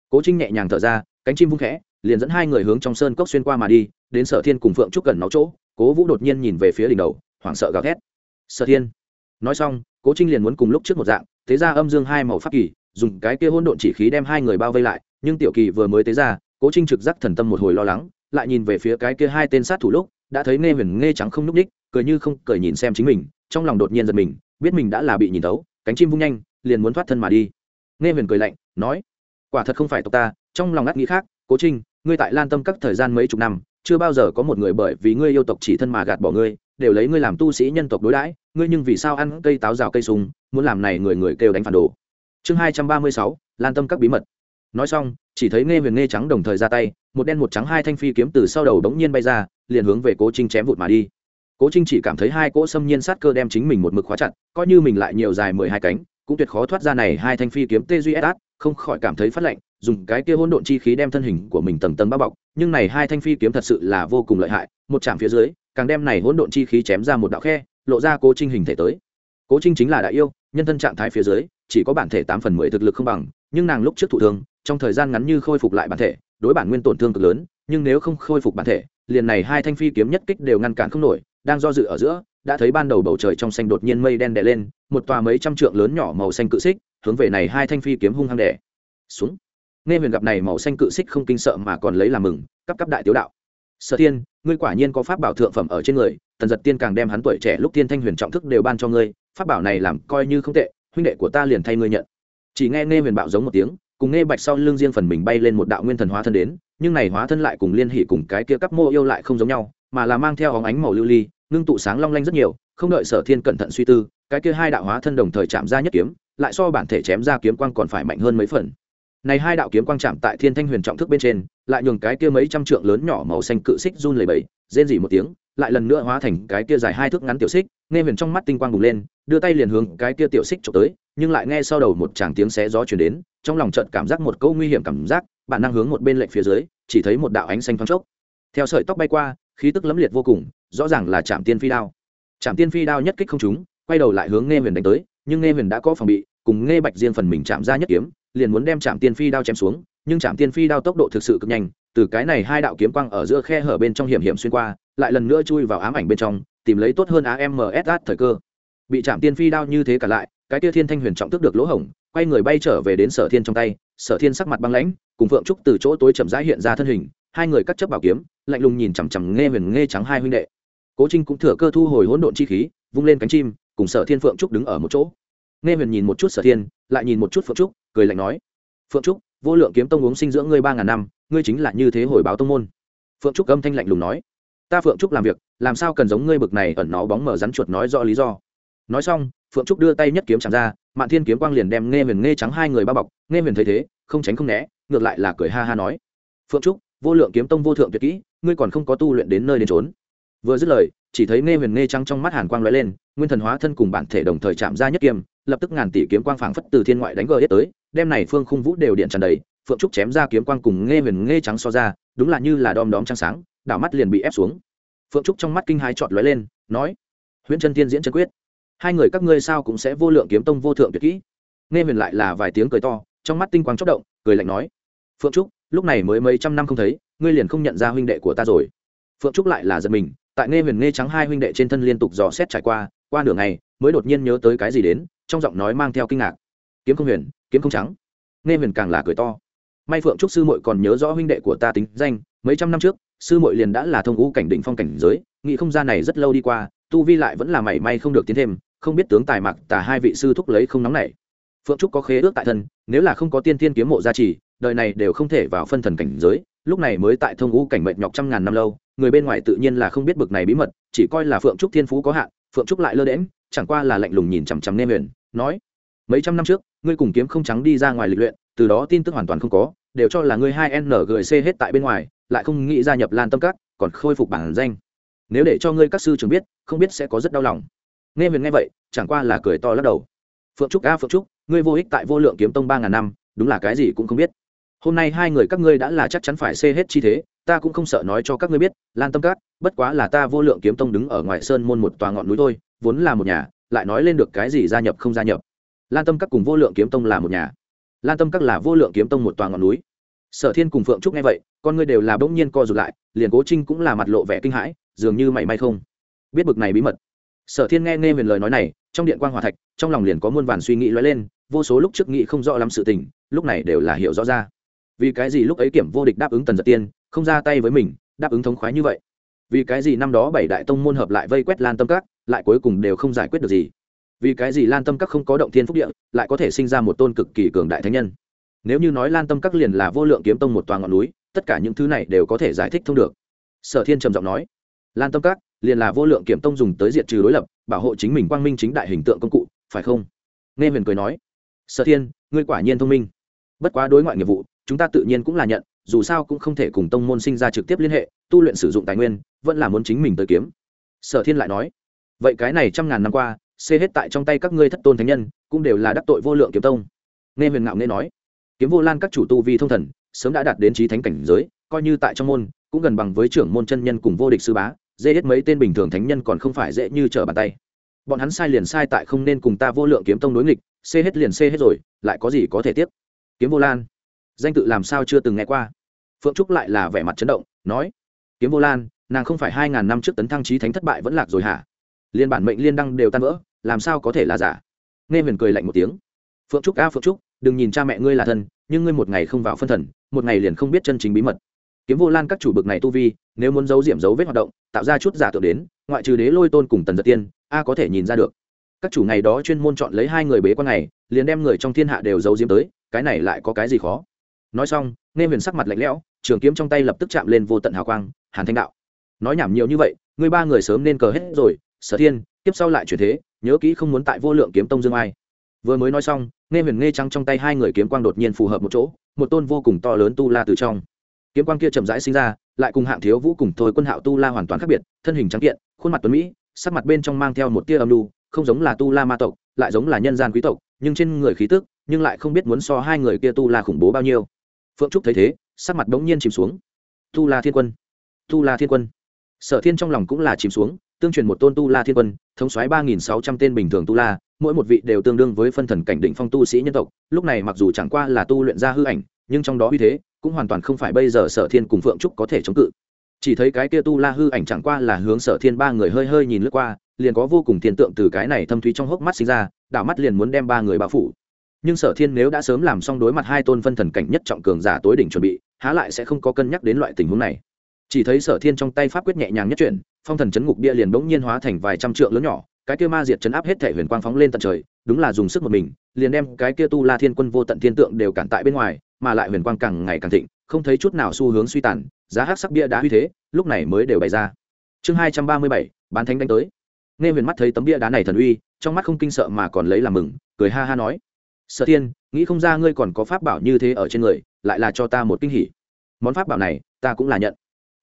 Speaker 1: Cố trinh nhẹ nhàng thở ra, cánh chim vung khẽ, liền dẫn hai người hướng trong sơn cốc xuyên qua mà đi, đến sở thiên cùng phượng trúc cần nó chỗ, cố vũ đột nhiên nhìn về phía đỉnh đầu, hoảng sợ gào thét. Sở thiên, nói xong cố trinh liền muốn cùng lúc trước một dạng thế ra âm dương hai màu pháp kỳ, dùng cái kia hôn độn chỉ khí đem hai người bao vây lại, nhưng tiểu kỳ vừa mới tế ra, cố trinh trực giác thần tâm một hồi lo lắng, lại nhìn về phía cái kia hai tên sát thủ lúc, đã thấy nghe huyền nghe trắng không n ú c ních cười như không cười nhìn xem chính mình, trong lòng đột nhiên giật mình, biết mình đã là bị nhìn tấu cánh chim vung nhanh, liền muốn thoát thân mà đi. Nghe huyền cười lạnh, nói, quả thật không phải tộc ta, trong lòng ngắt nghĩ khác, cố trinh, ngươi tại lan tâm các thời gian mấy chục năm, chưa bao giờ có một người bởi vì ngươi yêu tộc chỉ thân mà gạt bỏ ngươi, đều lấy ngươi làm tu sĩ nhân tộc đối đãi ngươi nhưng vì sao ăn cây táo rào cây súng muốn làm này người người kêu đánh phản đồ? Chương hai trăm ba mươi sáu, lan tâm các bí mật. Nói xong, chỉ thấy nghe huyền nghe trắng đồng thời ra tay, một đen một trắng hai thanh phi kiếm từ sau đầu đống nhiên bay ra, liền hướng về cố trinh chém vụt mà đi. Cố trinh chỉ cảm thấy hai cỗ xâm nhiên sát cơ đem chính mình một mực khóa chặt, coi như mình lại nhiều dài mười hai cánh, cũng tuyệt khó thoát ra này hai thanh phi kiếm tê duy át, không khỏi cảm thấy phát lạnh, dùng cái kia hỗn độn chi khí đem thân hình của mình tầng tầng bao bọc, nhưng này hai thanh phi kiếm thật sự là vô cùng lợi hại, một chạm phía dưới, càng đem này hỗn độn chi khí chém ra một đạo khe lộ ra cố trinh hình thể tới. Cố trinh chính là đại yêu, nhân thân trạng thái phía dưới, chỉ có bản thể tám phần mười thực lực không bằng, nhưng nàng lúc trước thụ thương, trong thời gian ngắn như khôi phục lại bản thể, đối bản nguyên tổn thương cực lớn, nhưng nếu không khôi phục bản thể, liền này hai thanh phi kiếm nhất kích đều ngăn cản không nổi, đang do dự ở giữa, đã thấy ban đầu bầu trời trong xanh đột nhiên mây đen đè lên, một tòa mấy trăm trượng lớn nhỏ màu xanh cự xích, hướng về này hai thanh phi kiếm hung hăng đè. Xuống. Nghe huyền gặp này màu xanh cự xích không kinh sợ mà còn lấy làm mừng, cấp cấp đại tiếu đạo sở thiên, ngươi quả nhiên có pháp bảo thượng phẩm ở trên người, tần giật tiên càng đem hắn tuổi trẻ lúc tiên thanh huyền trọng thức đều ban cho ngươi, pháp bảo này làm coi như không tệ, huynh đệ của ta liền thay ngươi nhận. Chỉ nghe nghe huyền bạo giống một tiếng, cùng nghe bạch sau lưng riêng phần mình bay lên một đạo nguyên thần hóa thân đến, nhưng này hóa thân lại cùng liên hỷ cùng cái kia cấp mô yêu lại không giống nhau, mà là mang theo óng ánh màu lưu ly, ngưng tụ sáng long lanh rất nhiều, không đợi sở thiên cẩn thận suy tư, cái kia hai đạo hóa thân đồng thời chạm ra nhất kiếm, lại so bản thể chém ra kiếm quang còn phải mạnh hơn mấy phần này hai đạo kiếm quang chạm tại thiên thanh huyền trọng thức bên trên, lại nhường cái kia mấy trăm trượng lớn nhỏ màu xanh cự xích run lẩy bẩy, rên dỉ một tiếng, lại lần nữa hóa thành cái kia dài hai thước ngắn tiểu xích, nghe huyền trong mắt tinh quang bùng lên, đưa tay liền hướng cái kia tiểu xích trộm tới, nhưng lại nghe sau đầu một tràng tiếng xé gió chuyển đến, trong lòng trận cảm giác một câu nguy hiểm cảm giác, bản năng hướng một bên lệnh phía dưới, chỉ thấy một đạo ánh xanh thoáng chốc. Theo sợi tóc bay qua, khí tức lấm liệt vô cùng, rõ ràng là chạm tiên phi đao. Chạm tiên phi đao nhất kích không trúng, quay đầu lại hướng nghe huyền đánh tới, nhưng nghe huyền đã có phòng bị, cùng nghe bạch riêng phần mình chạm ra nhất kiếm liền muốn đem chạm tiên phi đao chém xuống, nhưng chạm tiên phi đao tốc độ thực sự cực nhanh, từ cái này hai đạo kiếm quang ở giữa khe hở bên trong hiểm hiểm xuyên qua, lại lần nữa chui vào ám ảnh bên trong, tìm lấy tốt hơn amss thời cơ. Bị chạm tiên phi đao như thế cả lại, cái tia thiên thanh huyền trọng tức được lỗ hổng, quay người bay trở về đến sở thiên trong tay, sở thiên sắc mặt băng lãnh, cùng phượng trúc từ chỗ tối chậm rãi hiện ra thân hình, hai người cắt chấp bảo kiếm, lạnh lùng nhìn chằm chằm nghe huyền nghe trắng hai huynh đệ. Cố trinh cũng thừa cơ thu hồi hỗn độn chi khí, vung lên cánh chim, cùng sở thiên phượng trúc đứng ở một chỗ nghe huyền nhìn một chút sở thiên, lại nhìn một chút phượng trúc, cười lạnh nói, phượng trúc, vô lượng kiếm tông uống sinh dưỡng ngươi ba ngàn năm, ngươi chính là như thế hồi báo tông môn. Phượng trúc âm thanh lạnh lùng nói, ta phượng trúc làm việc, làm sao cần giống ngươi bực này ẩn nó bóng mở rắn chuột nói rõ lý do? Nói xong, phượng trúc đưa tay nhất kiếm chạm ra, mạn thiên kiếm quang liền đem nghe huyền nghe trắng hai người bao bọc, nghe huyền thấy thế, không tránh không né, ngược lại là cười ha ha nói, phượng trúc, vô lượng kiếm tông vô thượng tuyệt kỹ, ngươi còn không có tu luyện đến nơi đến trốn vừa dứt lời, chỉ thấy nghe huyền nghe trắng trong mắt hàn quang lóe lên, nguyên thần hóa thân cùng bản thể đồng thời chạm ra nhất kiếm lập tức ngàn tỷ kiếm quang phảng phất từ thiên ngoại đánh gờ hết tới, đem này phương khung vũ đều điện tràn đầy, phượng trúc chém ra kiếm quang cùng nghe huyền nghe trắng so ra, đúng là như là đom đóm trăng sáng, đảo mắt liền bị ép xuống. Phượng trúc trong mắt kinh hai trọt lóe lên, nói, huyễn chân tiên diễn chân quyết, hai người các ngươi sao cũng sẽ vô lượng kiếm tông vô thượng tuyệt kỹ. Nghe huyền lại là vài tiếng cười to, trong mắt tinh quang chốc động, cười lạnh nói, phượng trúc, lúc này mới mấy trăm năm không thấy, ngươi liền không nhận ra huynh đệ của ta rồi. Phượng trúc lại là giật mình, tại nghe huyền nghe trắng hai huynh đệ trên thân liên tục dò xét trải qua qua nửa ngày, mới đột nhiên nhớ tới cái gì đến trong giọng nói mang theo kinh ngạc. Kiếm không huyền, kiếm không trắng. Nghe huyền càng là cười to. May phượng trúc sư muội còn nhớ rõ huynh đệ của ta tính danh, mấy trăm năm trước, sư muội liền đã là thông ngũ cảnh định phong cảnh giới nghị không gian này rất lâu đi qua, tu vi lại vẫn là mảy may không được tiến thêm, không biết tướng tài mặc tả hai vị sư thúc lấy không nóng này phượng trúc có khế ước tại thân, nếu là không có tiên thiên kiếm mộ gia trì, đời này đều không thể vào phân thần cảnh giới, lúc này mới tại thông ngũ cảnh mệnh nhọc trăm ngàn năm lâu, người bên ngoài tự nhiên là không biết bực này bí mật, chỉ coi là phượng trúc thiên phú có hạn, phượng trúc lại lơ đễm chẳng qua là lạnh lùng nhìn chằm chằm nghe huyền nói, mấy trăm năm trước, ngươi cùng kiếm không trắng đi ra ngoài lịch luyện, từ đó tin tức hoàn toàn không có, đều cho là ngươi hai ngc hết tại bên ngoài, lại không nghĩ gia nhập lan tâm các, còn khôi phục bản danh. Nếu để cho ngươi các sư trưởng biết, không biết sẽ có rất đau lòng. Nghe huyền nghe vậy, chẳng qua là cười to lắc đầu. Phượng trúc a, phượng trúc, ngươi vô ích tại vô lượng kiếm tông ba ngàn năm, đúng là cái gì cũng không biết. Hôm nay hai người các ngươi đã là chắc chắn phải xê hết chi thế, ta cũng không sợ nói cho các ngươi biết, lan tâm các, bất quá là ta vô lượng kiếm tông đứng ở ngoài sơn môn một tòa ngọn núi thôi, vốn là một nhà lại nói lên được cái gì gia nhập không gia nhập. Lan tâm các cùng vô lượng kiếm tông là một nhà. Lan tâm các là vô lượng kiếm tông một toàn ngọn núi. Sở thiên cùng phượng trúc nghe vậy, con ngươi đều là bỗng nhiên co rụt lại, liền cố trinh cũng là mặt lộ vẻ kinh hãi, dường như mảy may không biết bực này bí mật. Sở thiên nghe nghe huyền lời nói này, trong điện quan hòa thạch, trong lòng liền có muôn vàn suy nghĩ lóe lên, vô số lúc trước nghĩ không rõ lắm sự tình, lúc này đều là hiểu rõ ra. Vì cái gì lúc ấy kiểm vô địch đáp ứng tần giật tiên, không ra tay với mình, đáp ứng thống khoái như vậy? Vì cái gì năm đó bảy đại tông môn hợp lại vây quét lan tâm các lại cuối cùng đều không giải quyết được gì. Vì cái gì lan tâm các không có động thiên phúc địa, lại có thể sinh ra một tôn cực kỳ cường đại thánh nhân? Nếu như nói lan tâm các liền là vô lượng kiếm tông một toàn ngọn núi, tất cả những thứ này đều có thể giải thích thông được. Sở thiên trầm giọng nói, lan tâm các, liền là vô lượng kiếm tông dùng tới diệt trừ đối lập, bảo hộ chính mình quang minh chính đại hình tượng công cụ, phải không? Nghe huyền cười nói, sở thiên, ngươi quả nhiên thông minh. Bất quá đối ngoại nghiệp vụ, chúng ta tự nhiên cũng là nhận, dù sao cũng không thể cùng tông môn sinh ra trực tiếp liên hệ, tu luyện sử dụng tài nguyên, vẫn là muốn chính mình tới kiếm. Sở thiên lại nói vậy cái này trăm ngàn năm qua, xê hết tại trong tay các ngươi thất tôn thánh nhân, cũng đều là đắc tội vô lượng kiếm tông. Nghe huyền ngạo nghe nói, kiếm vô lan các chủ tu vi thông thần, sớm đã đạt đến trí thánh cảnh giới, coi như tại trong môn, cũng gần bằng với trưởng môn chân nhân cùng vô địch sư bá dễ hết mấy tên bình thường thánh nhân còn không phải dễ như trở bàn tay. Bọn hắn sai liền sai tại không nên cùng ta vô lượng kiếm tông đối nghịch, xê hết liền xê hết rồi, lại có gì có thể tiếp kiếm vô lan, danh tự làm sao chưa từng nghe qua. Phượng trúc lại là vẻ mặt chấn động, nói, kiếm vô lan, nàng không phải hai ngàn năm trước tấn thăng trí thánh thất bại vẫn lạc rồi hả? Liên bản mệnh liên đăng đều tan vỡ, làm sao có thể là giả? Nghe huyền cười lạnh một tiếng. Phượng trúc a phượng trúc, đừng nhìn cha mẹ ngươi là thân, nhưng ngươi một ngày không vào phân thần, một ngày liền không biết chân chính bí mật. Kiếm vô lan các chủ bực này tu vi, nếu muốn giấu diệm dấu vết hoạt động, tạo ra chút giả tượng đến, ngoại trừ đế lôi tôn cùng tần giật tiên, a có thể nhìn ra được. Các chủ ngày đó chuyên môn chọn lấy hai người bế quan này, liền đem người trong thiên hạ đều giấu diếm tới, cái này lại có cái gì khó? Nói xong, nghe huyền sắc mặt lạnh lẽo, trường kiếm trong tay lập tức chạm lên vô tận hào quang, hàn thanh đạo. Nói nhảm nhiều như vậy, ngươi ba người sớm nên cờ hết rồi sở thiên, tiếp sau lại chuyển thế, nhớ kỹ không muốn tại vô lượng kiếm tông dương ai. Vừa mới nói xong, nghe huyền nghe trăng trong tay hai người kiếm quang đột nhiên phù hợp một chỗ, một tôn vô cùng to lớn tu la từ trong. Kiếm quang kia chậm rãi sinh ra, lại cùng hạng thiếu vũ cùng thôi quân hạo tu la hoàn toàn khác biệt, thân hình trắng kiện, khuôn mặt tuấn mỹ, sắc mặt bên trong mang theo một tia âm lưu không giống là tu la ma tộc, lại giống là nhân gian quý tộc, nhưng trên người khí tức, nhưng lại không biết muốn so hai người kia tu la khủng bố bao nhiêu. Phượng trúc thấy thế, sắc mặt đống nhiên chìm xuống. Tu la thiên quân! Tu la thiên quân! Sở thiên trong lòng cũng là chìm xuống, tương truyền một tôn tu la thiên quân, thống soái ba nghìn sáu trăm tên bình thường tu la, mỗi một vị đều tương đương với phân thần cảnh định phong tu sĩ nhân tộc, lúc này mặc dù chẳng qua là tu luyện ra hư ảnh, nhưng trong đó uy thế cũng hoàn toàn không phải bây giờ sở thiên cùng phượng trúc có thể chống cự. Chỉ thấy cái kia tu la hư ảnh chẳng qua là hướng sở thiên ba người hơi hơi nhìn lướt qua, liền có vô cùng tiền tượng từ cái này thâm thúy trong hốc mắt sinh ra, đảo mắt liền muốn đem ba người bao phủ. Nhưng sở thiên nếu đã sớm làm xong đối mặt hai tôn phân thần cảnh nhất trọng cường giả tối đỉnh chuẩn bị, há lại sẽ không có cân nhắc đến loại tình huống này chỉ thấy sở thiên trong tay pháp quyết nhẹ nhàng nhất chuyển, phong thần chấn ngục bia liền bỗng nhiên hóa thành vài trăm trượng lớn nhỏ, cái kia ma diệt chấn áp hết thể huyền quang phóng lên tận trời, đúng là dùng sức một mình, liền đem cái kia tu la thiên quân vô tận thiên tượng đều cản tại bên ngoài, mà lại huyền quang càng ngày càng thịnh, không thấy chút nào xu hướng suy tàn, giá hát sắc bia đá uy thế, lúc này mới đều bày ra. Chương hai trăm ba mươi bảy, bán thánh đánh tới. Nghe huyền mắt thấy tấm bia đá này thần uy, trong mắt không kinh sợ mà còn lấy làm mừng, cười ha ha nói. Sở thiên, nghĩ không ra ngươi còn có pháp bảo như thế ở trên người, lại là cho ta một kinh hỉ. Món pháp bảo này, ta cũng là nhận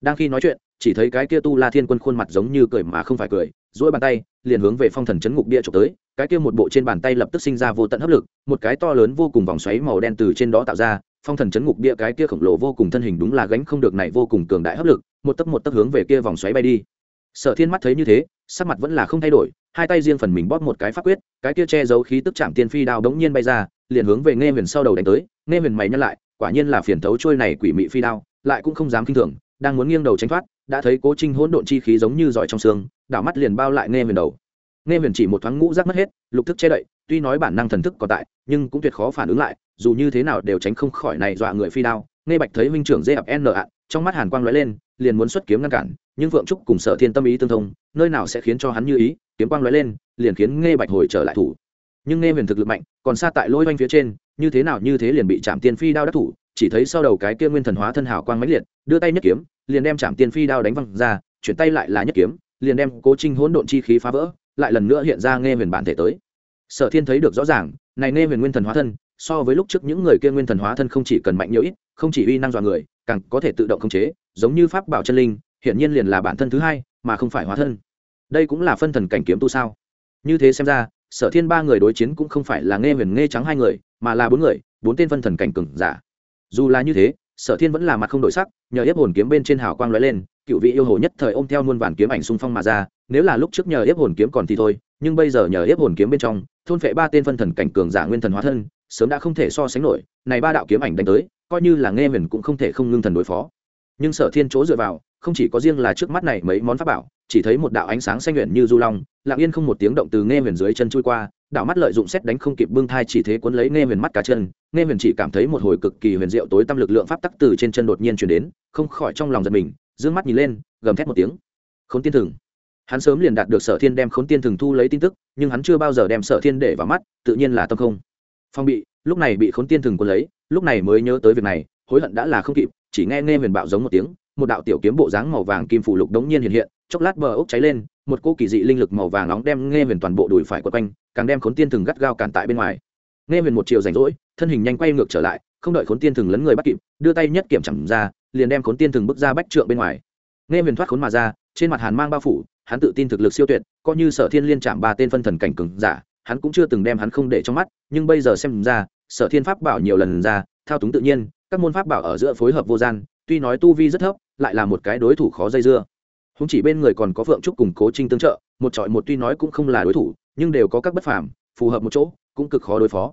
Speaker 1: đang khi nói chuyện, chỉ thấy cái kia tu la thiên quân khuôn mặt giống như cười mà không phải cười, duỗi bàn tay, liền hướng về phong thần chấn ngục bia trộm tới, cái kia một bộ trên bàn tay lập tức sinh ra vô tận hấp lực, một cái to lớn vô cùng vòng xoáy màu đen từ trên đó tạo ra, phong thần chấn ngục bia cái kia khổng lồ vô cùng thân hình đúng là gánh không được này vô cùng cường đại hấp lực, một tấc một tấc hướng về kia vòng xoáy bay đi. Sở thiên mắt thấy như thế, sắc mặt vẫn là không thay đổi, hai tay riêng phần mình bóp một cái pháp quyết, cái kia che giấu khí tức chạm tiên phi đao đống nhiên bay ra, liền hướng về nghe huyền sau đầu đánh tới, nghe huyền mày nhắc lại, quả nhiên là phiền thấu trôi này quỷ mị phi đao, lại cũng không dám kinh thường đang muốn nghiêng đầu tránh thoát, đã thấy cố trinh hỗn độn chi khí giống như giỏi trong xương, đảo mắt liền bao lại nghe huyền đầu. Nghe huyền chỉ một thoáng ngũ rác mất hết, lục thức che đậy, tuy nói bản năng thần thức còn tại, nhưng cũng tuyệt khó phản ứng lại, dù như thế nào đều tránh không khỏi này dọa người phi đao. Nghe bạch thấy huynh trưởng dê ập n ạ trong mắt hàn quang lóe lên, liền muốn xuất kiếm ngăn cản, nhưng vượng trúc cùng sở thiên tâm ý tương thông, nơi nào sẽ khiến cho hắn như ý, kiếm quang lóe lên, liền khiến nghe bạch hồi trở lại thủ. Nhưng nghe huyền thực lực mạnh, còn xa tại lôi oanh phía trên, như thế nào như thế liền bị chạm tiên phi đao đắc thủ chỉ thấy sau đầu cái kia nguyên thần hóa thân hào quang mãnh liệt, đưa tay nhất kiếm, liền đem chạm tiên phi đao đánh văng ra, chuyển tay lại là nhất kiếm, liền đem cố trinh hỗn độn chi khí phá vỡ, lại lần nữa hiện ra nghe huyền bản thể tới. Sở thiên thấy được rõ ràng, này nghe huyền nguyên thần hóa thân, so với lúc trước những người kia nguyên thần hóa thân không chỉ cần mạnh nhiều ít, không chỉ uy năng dọa người, càng có thể tự động khống chế, giống như pháp bảo chân linh, hiển nhiên liền là bản thân thứ hai, mà không phải hóa thân. Đây cũng là phân thần cảnh kiếm tu sao? Như thế xem ra, sở thiên ba người đối chiến cũng không phải là nghe huyền nghe trắng hai người, mà là bốn người, bốn tên phân thần cảnh cừng giả dù là như thế, sở thiên vẫn là mặt không đổi sắc, nhờ ép hồn kiếm bên trên hào quang lóe lên, cựu vị yêu hồ nhất thời ôm theo muôn vàn kiếm ảnh xung phong mà ra, nếu là lúc trước nhờ ép hồn kiếm còn thì thôi, nhưng bây giờ nhờ ép hồn kiếm bên trong, thôn phệ ba tên phân thần cảnh cường giả nguyên thần hóa thân, sớm đã không thể so sánh nổi, này ba đạo kiếm ảnh đánh tới, coi như là nghe huyền cũng không thể không ngưng thần đối phó. Nhưng sở thiên chỗ dựa vào, không chỉ có riêng là trước mắt này mấy món pháp bảo, chỉ thấy một đạo ánh sáng xanh nguyện như du long, lặng yên không một tiếng động từ nghe huyền dưới chân trôi qua đạo mắt lợi dụng xét đánh không kịp bưng thai chỉ thế cuốn lấy nghe huyền mắt cá chân, nghe huyền chỉ cảm thấy một hồi cực kỳ huyền diệu tối tâm lực lượng pháp tắc từ trên chân đột nhiên chuyển đến, không khỏi trong lòng giật mình d ư ơ n g mắt nhìn lên, gầm thét một tiếng. K h ố n tiên thừng. Hắn sớm liền đạt được sở thiên đem khốn tiên thừng thu lấy tin tức, nhưng hắn chưa bao giờ đem sở thiên để vào mắt, tự nhiên là tâm không. Phong bị, lúc này bị khốn tiên thừng cuốn lấy, lúc này mới nhớ tới việc này, hối hận đã là không kịp, chỉ nghe nghe huyền bạo giống một tiếng, một đạo tiểu kiếm bộ dáng màu vàng kim phủ lục đống nhiên hiện hiện, chốc lát bờ ốc cháy lên một cô kỳ dị linh lực màu vàng nóng đem nghe huyền toàn bộ đùi phải quật quanh, càng đem khốn tiên thừng gắt gao cản tại bên ngoài. Nghe huyền một chiều rảnh rỗi, thân hình nhanh quay ngược trở lại, không đợi khốn tiên thừng lấn người bắt kịp, đưa tay nhất kiểm chẳng ra, liền đem khốn tiên thừng bước ra bách trượng bên ngoài. Nghe huyền thoát khốn mà ra, trên mặt hàn mang bao phủ, hắn tự tin thực lực siêu tuyệt, coi như sở thiên liên chạm ba tên phân thần cảnh cường giả, hắn cũng chưa từng đem hắn không để trong mắt, nhưng bây giờ xem ra, sở thiên pháp bảo nhiều lần ra, thao túng tự nhiên, các môn pháp bảo ở giữa phối hợp vô gian, tuy nói tu vi rất thấp, lại là một cái đối thủ khó dây dưa húng chỉ bên người còn có phượng trúc cùng cố trinh tương trợ, một trọi một tuy nói cũng không là đối thủ, nhưng đều có các bất phàm, phù hợp một chỗ, cũng cực khó đối phó.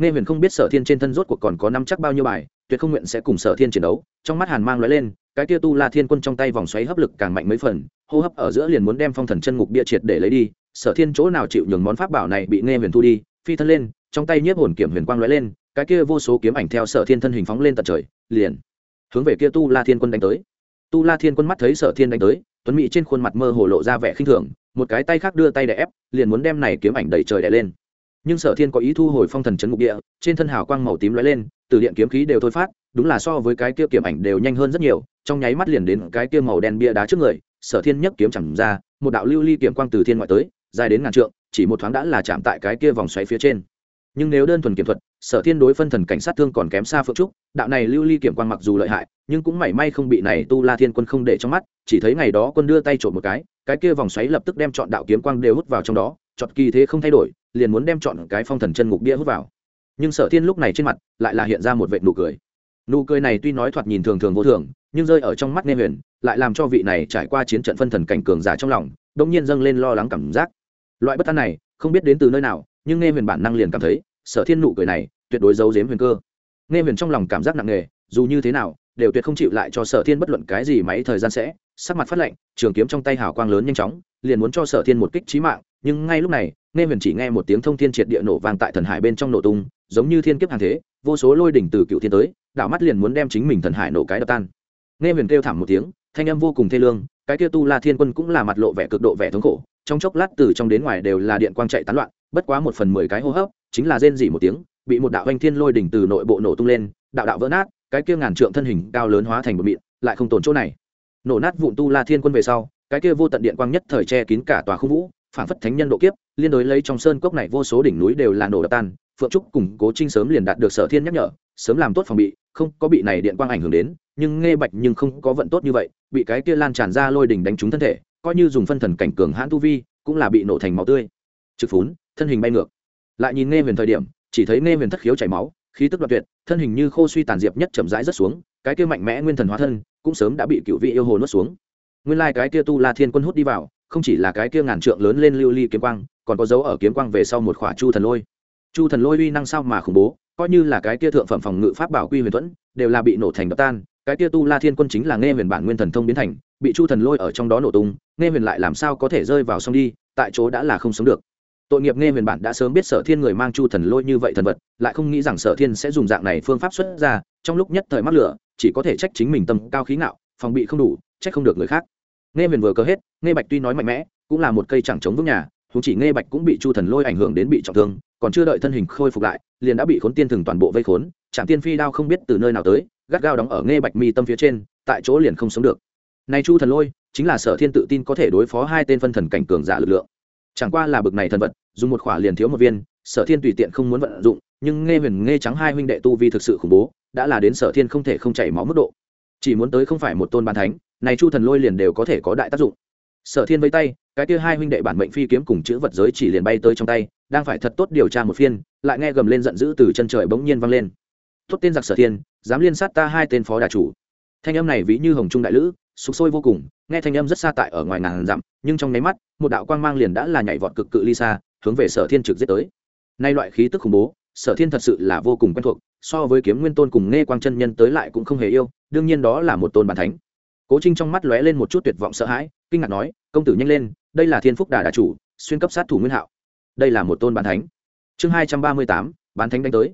Speaker 1: Nghe huyền không biết sở thiên trên thân rốt cuộc còn có năm chắc bao nhiêu bài, tuyệt không nguyện sẽ cùng sở thiên chiến đấu, trong mắt hàn mang lóe lên, cái kia tu la thiên quân trong tay vòng xoáy hấp lực càng mạnh mấy phần, hô hấp ở giữa liền muốn đem phong thần chân ngục bia triệt để lấy đi, sở thiên chỗ nào chịu nhường món pháp bảo này bị nghe huyền thu đi, phi thân lên, trong tay nhiếp hồn kiểm huyền quang lóe lên, cái kia vô số kiếm ảnh theo sở thiên thân hình phóng lên tận trời, liền hướng về kia tu la thiên quân đánh tới. Tu la thiên quân mắt thấy sở thiên đánh tới tuấn mỹ trên khuôn mặt mơ hồ lộ ra vẻ khinh thường, một cái tay khác đưa tay đè ép, liền muốn đem này kiếm ảnh đẩy trời đè lên. Nhưng sở thiên có ý thu hồi phong thần chấn ngục địa, trên thân hào quang màu tím lóe lên, từ điện kiếm khí đều thôi phát, đúng là so với cái kia kiếm ảnh đều nhanh hơn rất nhiều, trong nháy mắt liền đến cái kia màu đen bia đá trước người, sở thiên nhấc kiếm chẳng ra, một đạo lưu ly kiếm quang từ thiên ngoại tới, dài đến ngàn trượng, chỉ một thoáng đã là chạm tại cái kia vòng xoáy phía trên nhưng nếu đơn thuần kiểm thuật, sở thiên đối phân thần cảnh sát thương còn kém xa phượng trúc, đạo này lưu ly kiểm quan mặc dù lợi hại, nhưng cũng mảy may không bị này tu la thiên quân không để trong mắt, chỉ thấy ngày đó quân đưa tay trộm một cái cái kia vòng xoáy lập tức đem chọn đạo kiếm quang đều hút vào trong đó chọt kỳ thế không thay đổi, liền muốn đem chọn cái phong thần chân ngục bia hút vào. Nhưng sở thiên lúc này trên mặt, lại là hiện ra một vệ nụ cười. Nụ cười này tuy nói thoạt nhìn thường thường vô thường, nhưng rơi ở trong mắt nghe huyền, lại làm cho vị này trải qua chiến trận phân thần cảnh cường giả trong lòng đông nhiên dâng lên lo lắng cảm giác. Loại bất an này, không biết đến từ nơi nào nhưng nghe huyền bản năng liền cảm thấy sở thiên nụ cười này tuyệt đối giấu giếm huyền cơ nghe huyền trong lòng cảm giác nặng nề dù như thế nào đều tuyệt không chịu lại cho sở thiên bất luận cái gì máy thời gian sẽ sắc mặt phát lệnh trường kiếm trong tay hào quang lớn nhanh chóng liền muốn cho sở thiên một kích trí mạng nhưng ngay lúc này nghe huyền chỉ nghe một tiếng thông thiên triệt địa nổ vang tại thần hải bên trong nổ tung giống như thiên kiếp hàng thế vô số lôi đỉnh từ cựu thiên tới đảo mắt liền muốn đem chính mình thần hải nổ cái đập tan nghe huyền kêu thảm một tiếng thanh âm vô cùng thê lương cái kia tu la thiên quân cũng là mặt lộ vẻ cực độ vẻ thống khổ trong chốc lát từ trong đến ngoài đều là điện quang chạy tán loạn bất quá một phần mười cái hô hấp, chính là rên dỉ một tiếng, bị một đạo anh thiên lôi đỉnh từ nội bộ nổ tung lên, đạo đạo vỡ nát, cái kia ngàn trượng thân hình cao lớn hóa thành một mịn, lại không tồn chỗ này. Nổ nát vụn tu la thiên quân về sau, cái kia vô tận điện quang nhất thời che kín cả tòa khu vũ, phản phất thánh nhân độ kiếp, liên đối lấy trong sơn cốc này vô số đỉnh núi đều là nổ đập tan, phượng trúc cùng cố trinh sớm liền đạt được sở thiên nhắc nhở, sớm làm tốt phòng bị, không có bị này điện quang ảnh hưởng đến, nhưng nghe bạch nhưng không có vận tốt như vậy, bị cái kia lan tràn ra lôi đỉnh đánh trúng thân thể, coi như dùng phân thần cảnh cường hãn tu vi, cũng là bị nổ thành máu tươi. Trực phún thân hình bay ngược. Lại nhìn nghe huyền thời điểm, chỉ thấy nghe huyền thất khiếu chảy máu, khí tức đoạn tuyệt, thân hình như khô suy tàn diệp nhất chậm rãi rất xuống, cái kia mạnh mẽ nguyên thần hóa thân, cũng sớm đã bị cựu vị yêu hồ nuốt xuống. Nguyên lai cái kia tu la thiên quân hút đi vào, không chỉ là cái kia ngàn trượng lớn lên lưu ly kiếm quang, còn có dấu ở kiếm quang về sau một khỏa chu thần lôi. Chu thần lôi uy năng sao mà khủng bố, coi như là cái kia thượng phẩm phòng ngự pháp bảo quy huyền thuẫn, đều là bị nổ thành đập tan, cái kia tu la thiên quân chính là nghe huyền bản nguyên thần thông biến thành, bị chu thần lôi ở trong đó nổ tung nghe huyền lại làm sao có thể rơi vào xong đi, tại chỗ đã là không sống được tội nghiệp nghe huyền bản đã sớm biết sở thiên người mang chu thần lôi như vậy thần vật, lại không nghĩ rằng sở thiên sẽ dùng dạng này phương pháp xuất ra, trong lúc nhất thời mắc lửa, chỉ có thể trách chính mình tâm cao khí ngạo, phòng bị không đủ, trách không được người khác. Nghe huyền vừa cơ hết, nghe bạch tuy nói mạnh mẽ, cũng là một cây chẳng chống vững nhà thú chỉ nghe bạch cũng bị chu thần lôi ảnh hưởng đến bị trọng thương, còn chưa đợi thân hình khôi phục lại, liền đã bị khốn tiên thừng toàn bộ vây khốn trạm tiên phi đao không biết từ nơi nào tới, gắt gao đóng ở nghe bạch mi tâm phía trên, tại chỗ liền không sống được. Này chu thần lôi, chính là sở thiên tự tin có thể đối phó hai tên phân thần cảnh cường giả lực lượng chẳng qua là bực này thần vật, dùng một khỏa liền thiếu một viên, sở thiên tùy tiện không muốn vận dụng, nhưng nghe huyền nghe trắng hai huynh đệ tu vi thực sự khủng bố, đã là đến sở thiên không thể không chảy máu mức độ. Chỉ muốn tới không phải một tôn bàn thánh, này chu thần lôi liền đều có thể có đại tác dụng. Sở thiên với tay, cái kia hai huynh đệ bản mệnh phi kiếm cùng chữ vật giới chỉ liền bay tới trong tay, đang phải thật tốt điều tra một phiên, lại nghe gầm lên giận dữ từ chân trời bỗng nhiên vang lên. Tốt tên giặc sở thiên, dám liên sát ta hai tên phó đà chủ. Thanh âm này ví như hồng trung đại lữ sục sôi vô cùng, nghe thanh âm rất xa tại ở ngoài ngàn dặm, nhưng trong nháy mắt, một đạo quang mang liền đã là nhảy vọt cực cự ly xa, hướng về sở thiên trực giết tới. Nay loại khí tức khủng bố, sở thiên thật sự là vô cùng quen thuộc, so với kiếm nguyên tôn cùng nghe quang chân nhân tới lại cũng không hề yêu, đương nhiên đó là một tôn bản thánh. Cố trinh trong mắt lóe lên một chút tuyệt vọng sợ hãi, kinh ngạc nói, công tử nhanh lên, đây là thiên phúc đà đà chủ, xuyên cấp sát thủ nguyên hạo. Đây là một tôn bản thánh. Chương hai trăm ba mươi tám bán thánh đánh tới.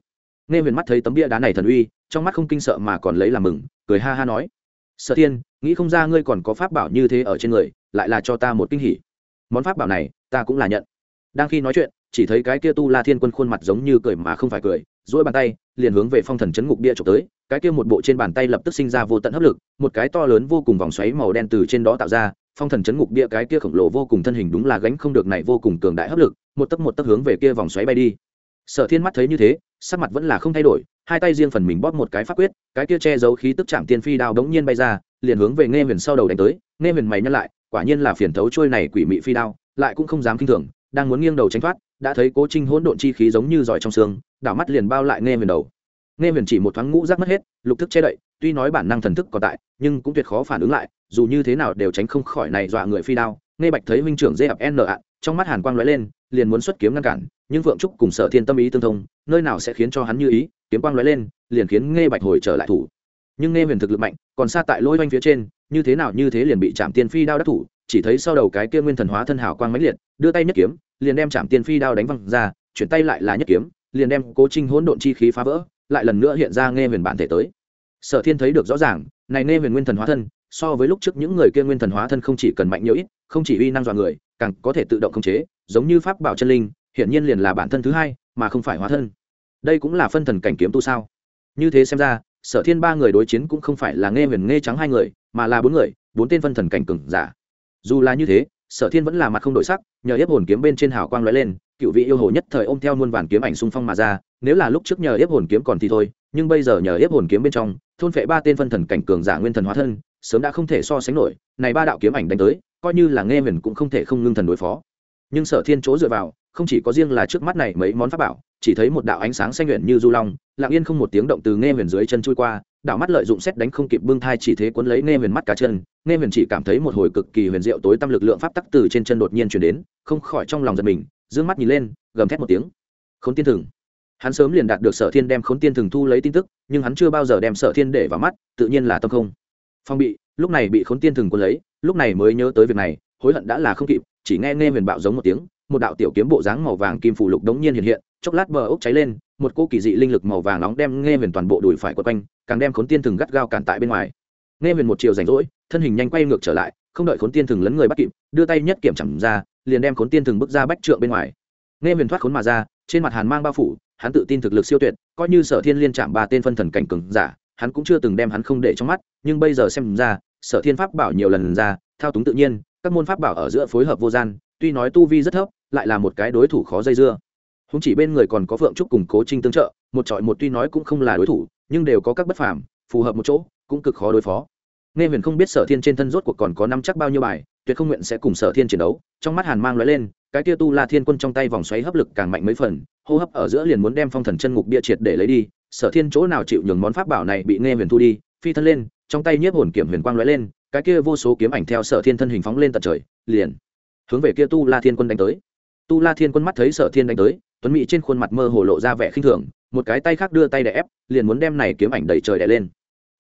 Speaker 1: Nghe huyền mắt thấy tấm bia đá này thần uy, trong mắt không kinh sợ mà còn lấy làm mừng, cười ha ha nói sở thiên, nghĩ không ra ngươi còn có pháp bảo như thế ở trên người, lại là cho ta một kinh hỉ. Món pháp bảo này, ta cũng là nhận. Đang khi nói chuyện, chỉ thấy cái kia tu la thiên quân khuôn mặt giống như cười mà không phải cười dỗi bàn tay, liền hướng về phong thần chấn ngục bia trộm tới, cái kia một bộ trên bàn tay lập tức sinh ra vô tận hấp lực, một cái to lớn vô cùng vòng xoáy màu đen từ trên đó tạo ra, phong thần chấn ngục bia cái kia khổng lồ vô cùng thân hình đúng là gánh không được này vô cùng cường đại hấp lực, một tấc một tấc hướng về kia vòng xoáy bay đi sở thiên mắt thấy như thế, sắc mặt vẫn là không thay đổi, hai tay riêng phần mình bóp một cái pháp quyết, cái kia che giấu khí tức chạm tiên phi đao đống nhiên bay ra, liền hướng về nghe huyền sau đầu đánh tới, nghe huyền mày nhăn lại, quả nhiên là phiền thấu trôi này quỷ mị phi đao, lại cũng không dám kinh thường, đang muốn nghiêng đầu tránh thoát, đã thấy cố trinh hỗn độn chi khí giống như giỏi trong xương, đảo mắt liền bao lại nghe huyền đầu. Nghe huyền chỉ một thoáng ngũ rác mất hết, lục thức che đậy, tuy nói bản năng thần thức còn tại, nhưng cũng tuyệt khó phản ứng lại, dù như thế nào đều tránh không khỏi này dọa người phi đao nghe bạch thấy huynh trưởng dê ập n ạ, trong mắt hàn quang lóe lên, liền muốn xuất kiếm ngăn cản, nhưng phượng trúc cùng sở thiên tâm ý tương thông, nơi nào sẽ khiến cho hắn như ý, kiếm quang lóe lên, liền khiến nghe bạch hồi trở lại thủ. Nhưng nghe huyền thực lực mạnh, còn xa tại lôi oanh phía trên, như thế nào như thế liền bị chạm tiên phi đao đắc thủ, chỉ thấy sau đầu cái kia nguyên thần hóa thân hào quang mãnh liệt, đưa tay nhất kiếm, liền đem chạm tiên phi đao đánh văng ra, chuyển tay lại là nhất kiếm, liền đem cố trinh hỗn độn chi khí phá vỡ, lại lần nữa hiện ra nghe huyền bản thể tới. Sở thiên thấy được rõ ràng, này nghe huyền nguyên thần hóa thân so với lúc trước những người kia nguyên thần hóa thân không chỉ cần mạnh nhiều ít, không chỉ uy năng dọa người, càng có thể tự động khống chế, giống như pháp bảo chân linh, hiển nhiên liền là bản thân thứ hai, mà không phải hóa thân. Đây cũng là phân thần cảnh kiếm tu sao? Như thế xem ra, sở thiên ba người đối chiến cũng không phải là nghe huyền nghe trắng hai người, mà là bốn người, bốn tên phân thần cảnh cừng giả. Dù là như thế, sở thiên vẫn là mặt không đổi sắc, nhờ ép hồn kiếm bên trên hào quang lóe lên, cựu vị yêu hồ nhất thời ôm theo muôn vàn kiếm ảnh xung phong mà ra, nếu là lúc trước nhờ ép hồn kiếm còn thì thôi, nhưng bây giờ nhờ ép hồn kiếm bên trong, thôn phệ ba tên phân thần cảnh cường giả nguyên thần hóa thân sớm đã không thể so sánh nổi, này ba đạo kiếm ảnh đánh tới, coi như là nghe huyền cũng không thể không ngưng thần đối phó. Nhưng sở thiên chỗ dựa vào, không chỉ có riêng là trước mắt này mấy món pháp bảo, chỉ thấy một đạo ánh sáng xanh luyện như du long, lặng yên không một tiếng động từ nghe huyền dưới chân chui qua, đạo mắt lợi dụng xét đánh không kịp bưng thai chỉ thế cuốn lấy nghe huyền mắt cả chân, nghe huyền chỉ cảm thấy một hồi cực kỳ huyền diệu tối tâm lực lượng pháp tắc từ trên chân đột nhiên chuyển đến, không khỏi trong lòng giật mình d mắt nhìn lên, gầm thét một tiếng. Khốn tiên thừng. Hắn sớm liền đạt được sở thiên đem khốn tiên thừng thu lấy tin tức, nhưng hắn chưa bao giờ đem sở thiên để vào mắt, tự nhiên là tâm không phong bị, lúc này bị khốn tiên thừng cuốn lấy, lúc này mới nhớ tới việc này, hối hận đã là không kịp, chỉ nghe nghe huyền bạo giống một tiếng, một đạo tiểu kiếm bộ dáng màu vàng kim phủ lục đống nhiên hiện hiện, chốc lát bờ ốc cháy lên, một cô kỳ dị linh lực màu vàng nóng đem nghe huyền toàn bộ đùi phải quật quanh, càng đem khốn tiên thừng gắt gao cản tại bên ngoài. Nghe huyền một chiều rảnh rỗi, thân hình nhanh quay ngược trở lại, không đợi khốn tiên thừng lấn người bắt kịp, đưa tay nhất kiểm chẳng ra, liền đem khốn tiên thừng bước ra bách trượng bên ngoài. Nghe huyền thoát khốn mà ra, trên mặt hàn mang bao phủ, hắn tự tin thực lực siêu tuyệt, coi như sở thiên liên chạm ba tên phân thần cảnh cường giả hắn cũng chưa từng đem hắn không để trong mắt, nhưng bây giờ xem ra, sở thiên pháp bảo nhiều lần ra, thao túng tự nhiên, các môn pháp bảo ở giữa phối hợp vô gian, tuy nói tu vi rất thấp, lại là một cái đối thủ khó dây dưa. Không chỉ bên người còn có phượng trúc cùng cố trinh tương trợ, một trọi một tuy nói cũng không là đối thủ, nhưng đều có các bất phàm, phù hợp một chỗ, cũng cực khó đối phó. Nghe huyền không biết sở thiên trên thân rốt cuộc còn có năm chắc bao nhiêu bài, tuyệt không nguyện sẽ cùng sở thiên chiến đấu, trong mắt hàn mang lóe lên, cái tia tu la thiên quân trong tay vòng xoáy hấp lực càng mạnh mấy phần, hô hấp ở giữa liền muốn đem phong thần chân ngục bia triệt để lấy đi sở thiên chỗ nào chịu nhường món pháp bảo này bị nghe huyền thu đi, phi thân lên, trong tay nhiếp hồn kiểm huyền quang lóe lên, cái kia vô số kiếm ảnh theo sở thiên thân hình phóng lên tận trời, liền hướng về kia tu la thiên quân đánh tới. Tu la thiên quân mắt thấy sở thiên đánh tới, tuấn mỹ trên khuôn mặt mơ hồ lộ ra vẻ khinh thường, một cái tay khác đưa tay đè ép, liền muốn đem này kiếm ảnh đẩy trời đè lên.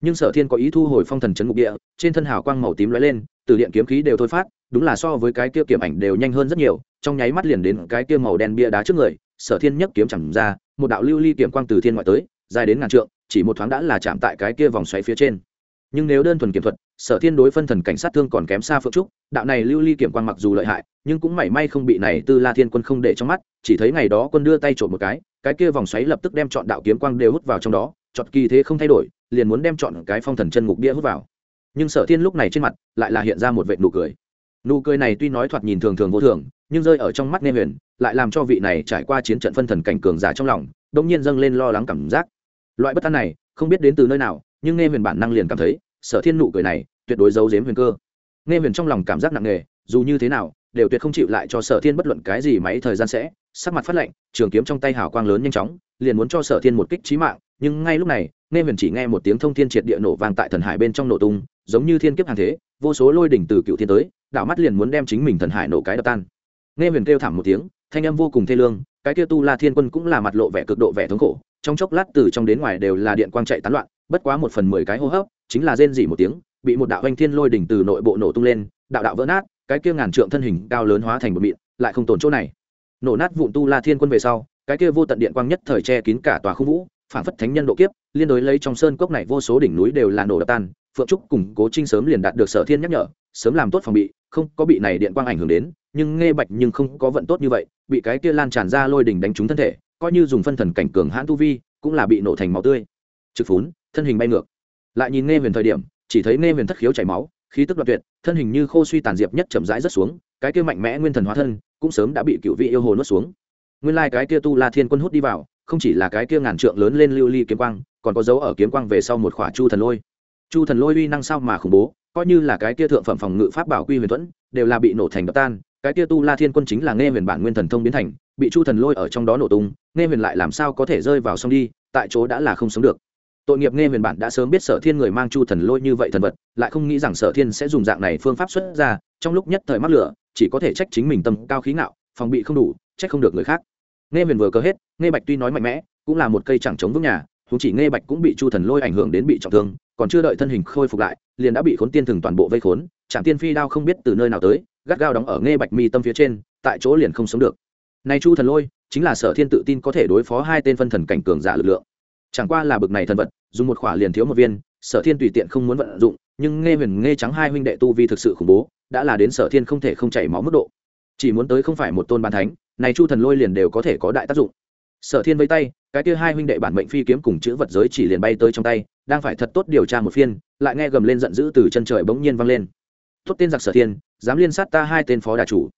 Speaker 1: Nhưng sở thiên có ý thu hồi phong thần chấn ngục địa, trên thân hào quang màu tím lóe lên, từ điện kiếm khí đều thôi phát, đúng là so với cái kia kiếm ảnh đều nhanh hơn rất nhiều, trong nháy mắt liền đến cái kia màu đen bia đá trước người, sở thiên nhấc kiếm chẳng ra, một đạo lưu ly kiếm quang từ thiên ngoại tới dài đến ngàn trượng, chỉ một thoáng đã là chạm tại cái kia vòng xoáy phía trên. Nhưng nếu đơn thuần kiểm thuật, sở thiên đối phân thần cảnh sát thương còn kém xa phượng trúc, đạo này lưu ly kiểm quang mặc dù lợi hại, nhưng cũng mảy may không bị này tư la thiên quân không để trong mắt, chỉ thấy ngày đó quân đưa tay trộm một cái cái kia vòng xoáy lập tức đem chọn đạo kiếm quang đều hút vào trong đó chọt kỳ thế không thay đổi, liền muốn đem chọn cái phong thần chân ngục bia hút vào. Nhưng sở thiên lúc này trên mặt lại là hiện ra một vệ nụ cười. Nụ cười này tuy nói thoạt nhìn thường thường vô thường, nhưng rơi ở trong mắt nghe huyền, lại làm cho vị này trải qua chiến trận phân thần cảnh cường giả trong lòng đông nhiên dâng lên lo lắng cảm giác loại bất an này, không biết đến từ nơi nào, nhưng nghe huyền bản năng liền cảm thấy, sở thiên nụ cười này, tuyệt đối giấu giếm huyền cơ. Nghe huyền trong lòng cảm giác nặng nề, dù như thế nào, đều tuyệt không chịu lại cho sở thiên bất luận cái gì máy thời gian sẽ, sắc mặt phát lệnh trường kiếm trong tay hào quang lớn nhanh chóng, liền muốn cho sở thiên một kích trí mạng, nhưng ngay lúc này, nghe huyền chỉ nghe một tiếng thông thiên triệt địa nổ vang tại thần hải bên trong nổ tung, giống như thiên kiếp hàng thế, vô số lôi đỉnh từ cựu thiên tới, đảo mắt liền muốn đem chính mình thần hải nổ cái đập tan. Nghe huyền kêu thảm một tiếng, thanh âm vô cùng thê lương, cái kia tu la thiên quân cũng là mặt lộ vẻ cực độ vẻ thống khổ trong chốc lát từ trong đến ngoài đều là điện quang chạy tán loạn, bất quá một phần mười cái hô hấp, chính là rên rỉ một tiếng, bị một đạo anh thiên lôi đỉnh từ nội bộ nổ tung lên, đạo đạo vỡ nát, cái kia ngàn trượng thân hình cao lớn hóa thành một mịn, lại không tồn chỗ này. Nổ nát vụn tu la thiên quân về sau, cái kia vô tận điện quang nhất thời che kín cả tòa khu vũ, phản phất thánh nhân độ kiếp, liên đối lấy trong sơn cốc này vô số đỉnh núi đều là nổ đập tan, phượng trúc cùng cố trinh sớm liền đạt được sở thiên nhắc nhở, sớm làm tốt phòng bị, không có bị này điện quang ảnh hưởng đến, nhưng nghe bạch nhưng không có vận tốt như vậy, bị cái kia lan tràn ra lôi đỉnh đánh trúng thân thể coi như dùng phân thần cảnh cường hãn tu vi, cũng là bị nổ thành máu tươi. Trực phún, thân hình bay ngược. Lại nhìn nghe huyền thời điểm, chỉ thấy nghe huyền thất khiếu chảy máu, khí tức đoạn tuyệt, thân hình như khô suy tàn diệp nhất chậm rãi rất xuống, cái kia mạnh mẽ nguyên thần hóa thân, cũng sớm đã bị cựu vị yêu hồ nuốt xuống. Nguyên lai cái kia tu la thiên quân hút đi vào, không chỉ là cái kia ngàn trượng lớn lên lưu ly kiếm quang, còn có dấu ở kiếm quang về sau một khỏa chu thần lôi. Chu thần lôi uy năng sao mà khủng bố, coi như là cái kia thượng phẩm phòng ngự pháp bảo quy huyền thuẫn, đều là bị nổ thành đập tan, cái kia tu la thiên quân chính là nghe huyền bản nguyên thần thông biến thành bị chu thần lôi ở trong đó nổ tung, nghe huyền lại làm sao có thể rơi vào sông đi, tại chỗ đã là không sống được. Tội nghiệp nghe huyền bản đã sớm biết sở thiên người mang chu thần lôi như vậy thần vật, lại không nghĩ rằng sở thiên sẽ dùng dạng này phương pháp xuất ra, trong lúc nhất thời mắc lửa, chỉ có thể trách chính mình tâm cao khí ngạo, phòng bị không đủ, trách không được người khác. Nghe huyền vừa cơ hết, nghe bạch tuy nói mạnh mẽ, cũng là một cây chẳng chống vững nhà thú chỉ nghe bạch cũng bị chu thần lôi ảnh hưởng đến bị trọng thương, còn chưa đợi thân hình khôi phục lại, liền đã bị khốn tiên thừng toàn bộ vây khốn trạm tiên phi đao không biết từ nơi nào tới, gắt gao đóng ở nghe bạch mi tâm phía trên, tại chỗ liền không sống được này chu thần lôi, chính là sở thiên tự tin có thể đối phó hai tên phân thần cảnh cường giả lực lượng. Chẳng qua là bực này thần vật, dùng một khỏa liền thiếu một viên, sở thiên tùy tiện không muốn vận dụng, nhưng nghe huyền nghe trắng hai huynh đệ tu vi thực sự khủng bố, đã là đến sở thiên không thể không chảy máu mức độ. Chỉ muốn tới không phải một tôn bàn thánh, này chu thần lôi liền đều có thể có đại tác dụng. Sở thiên vây tay, cái kia hai huynh đệ bản mệnh phi kiếm cùng chữ vật giới chỉ liền bay tới trong tay, đang phải thật tốt điều tra một phiên, lại nghe gầm lên giận dữ từ chân trời bỗng nhiên vang lên. Tốt tên giặc sở thiên, dám liên sát ta hai tên phó đà chủ.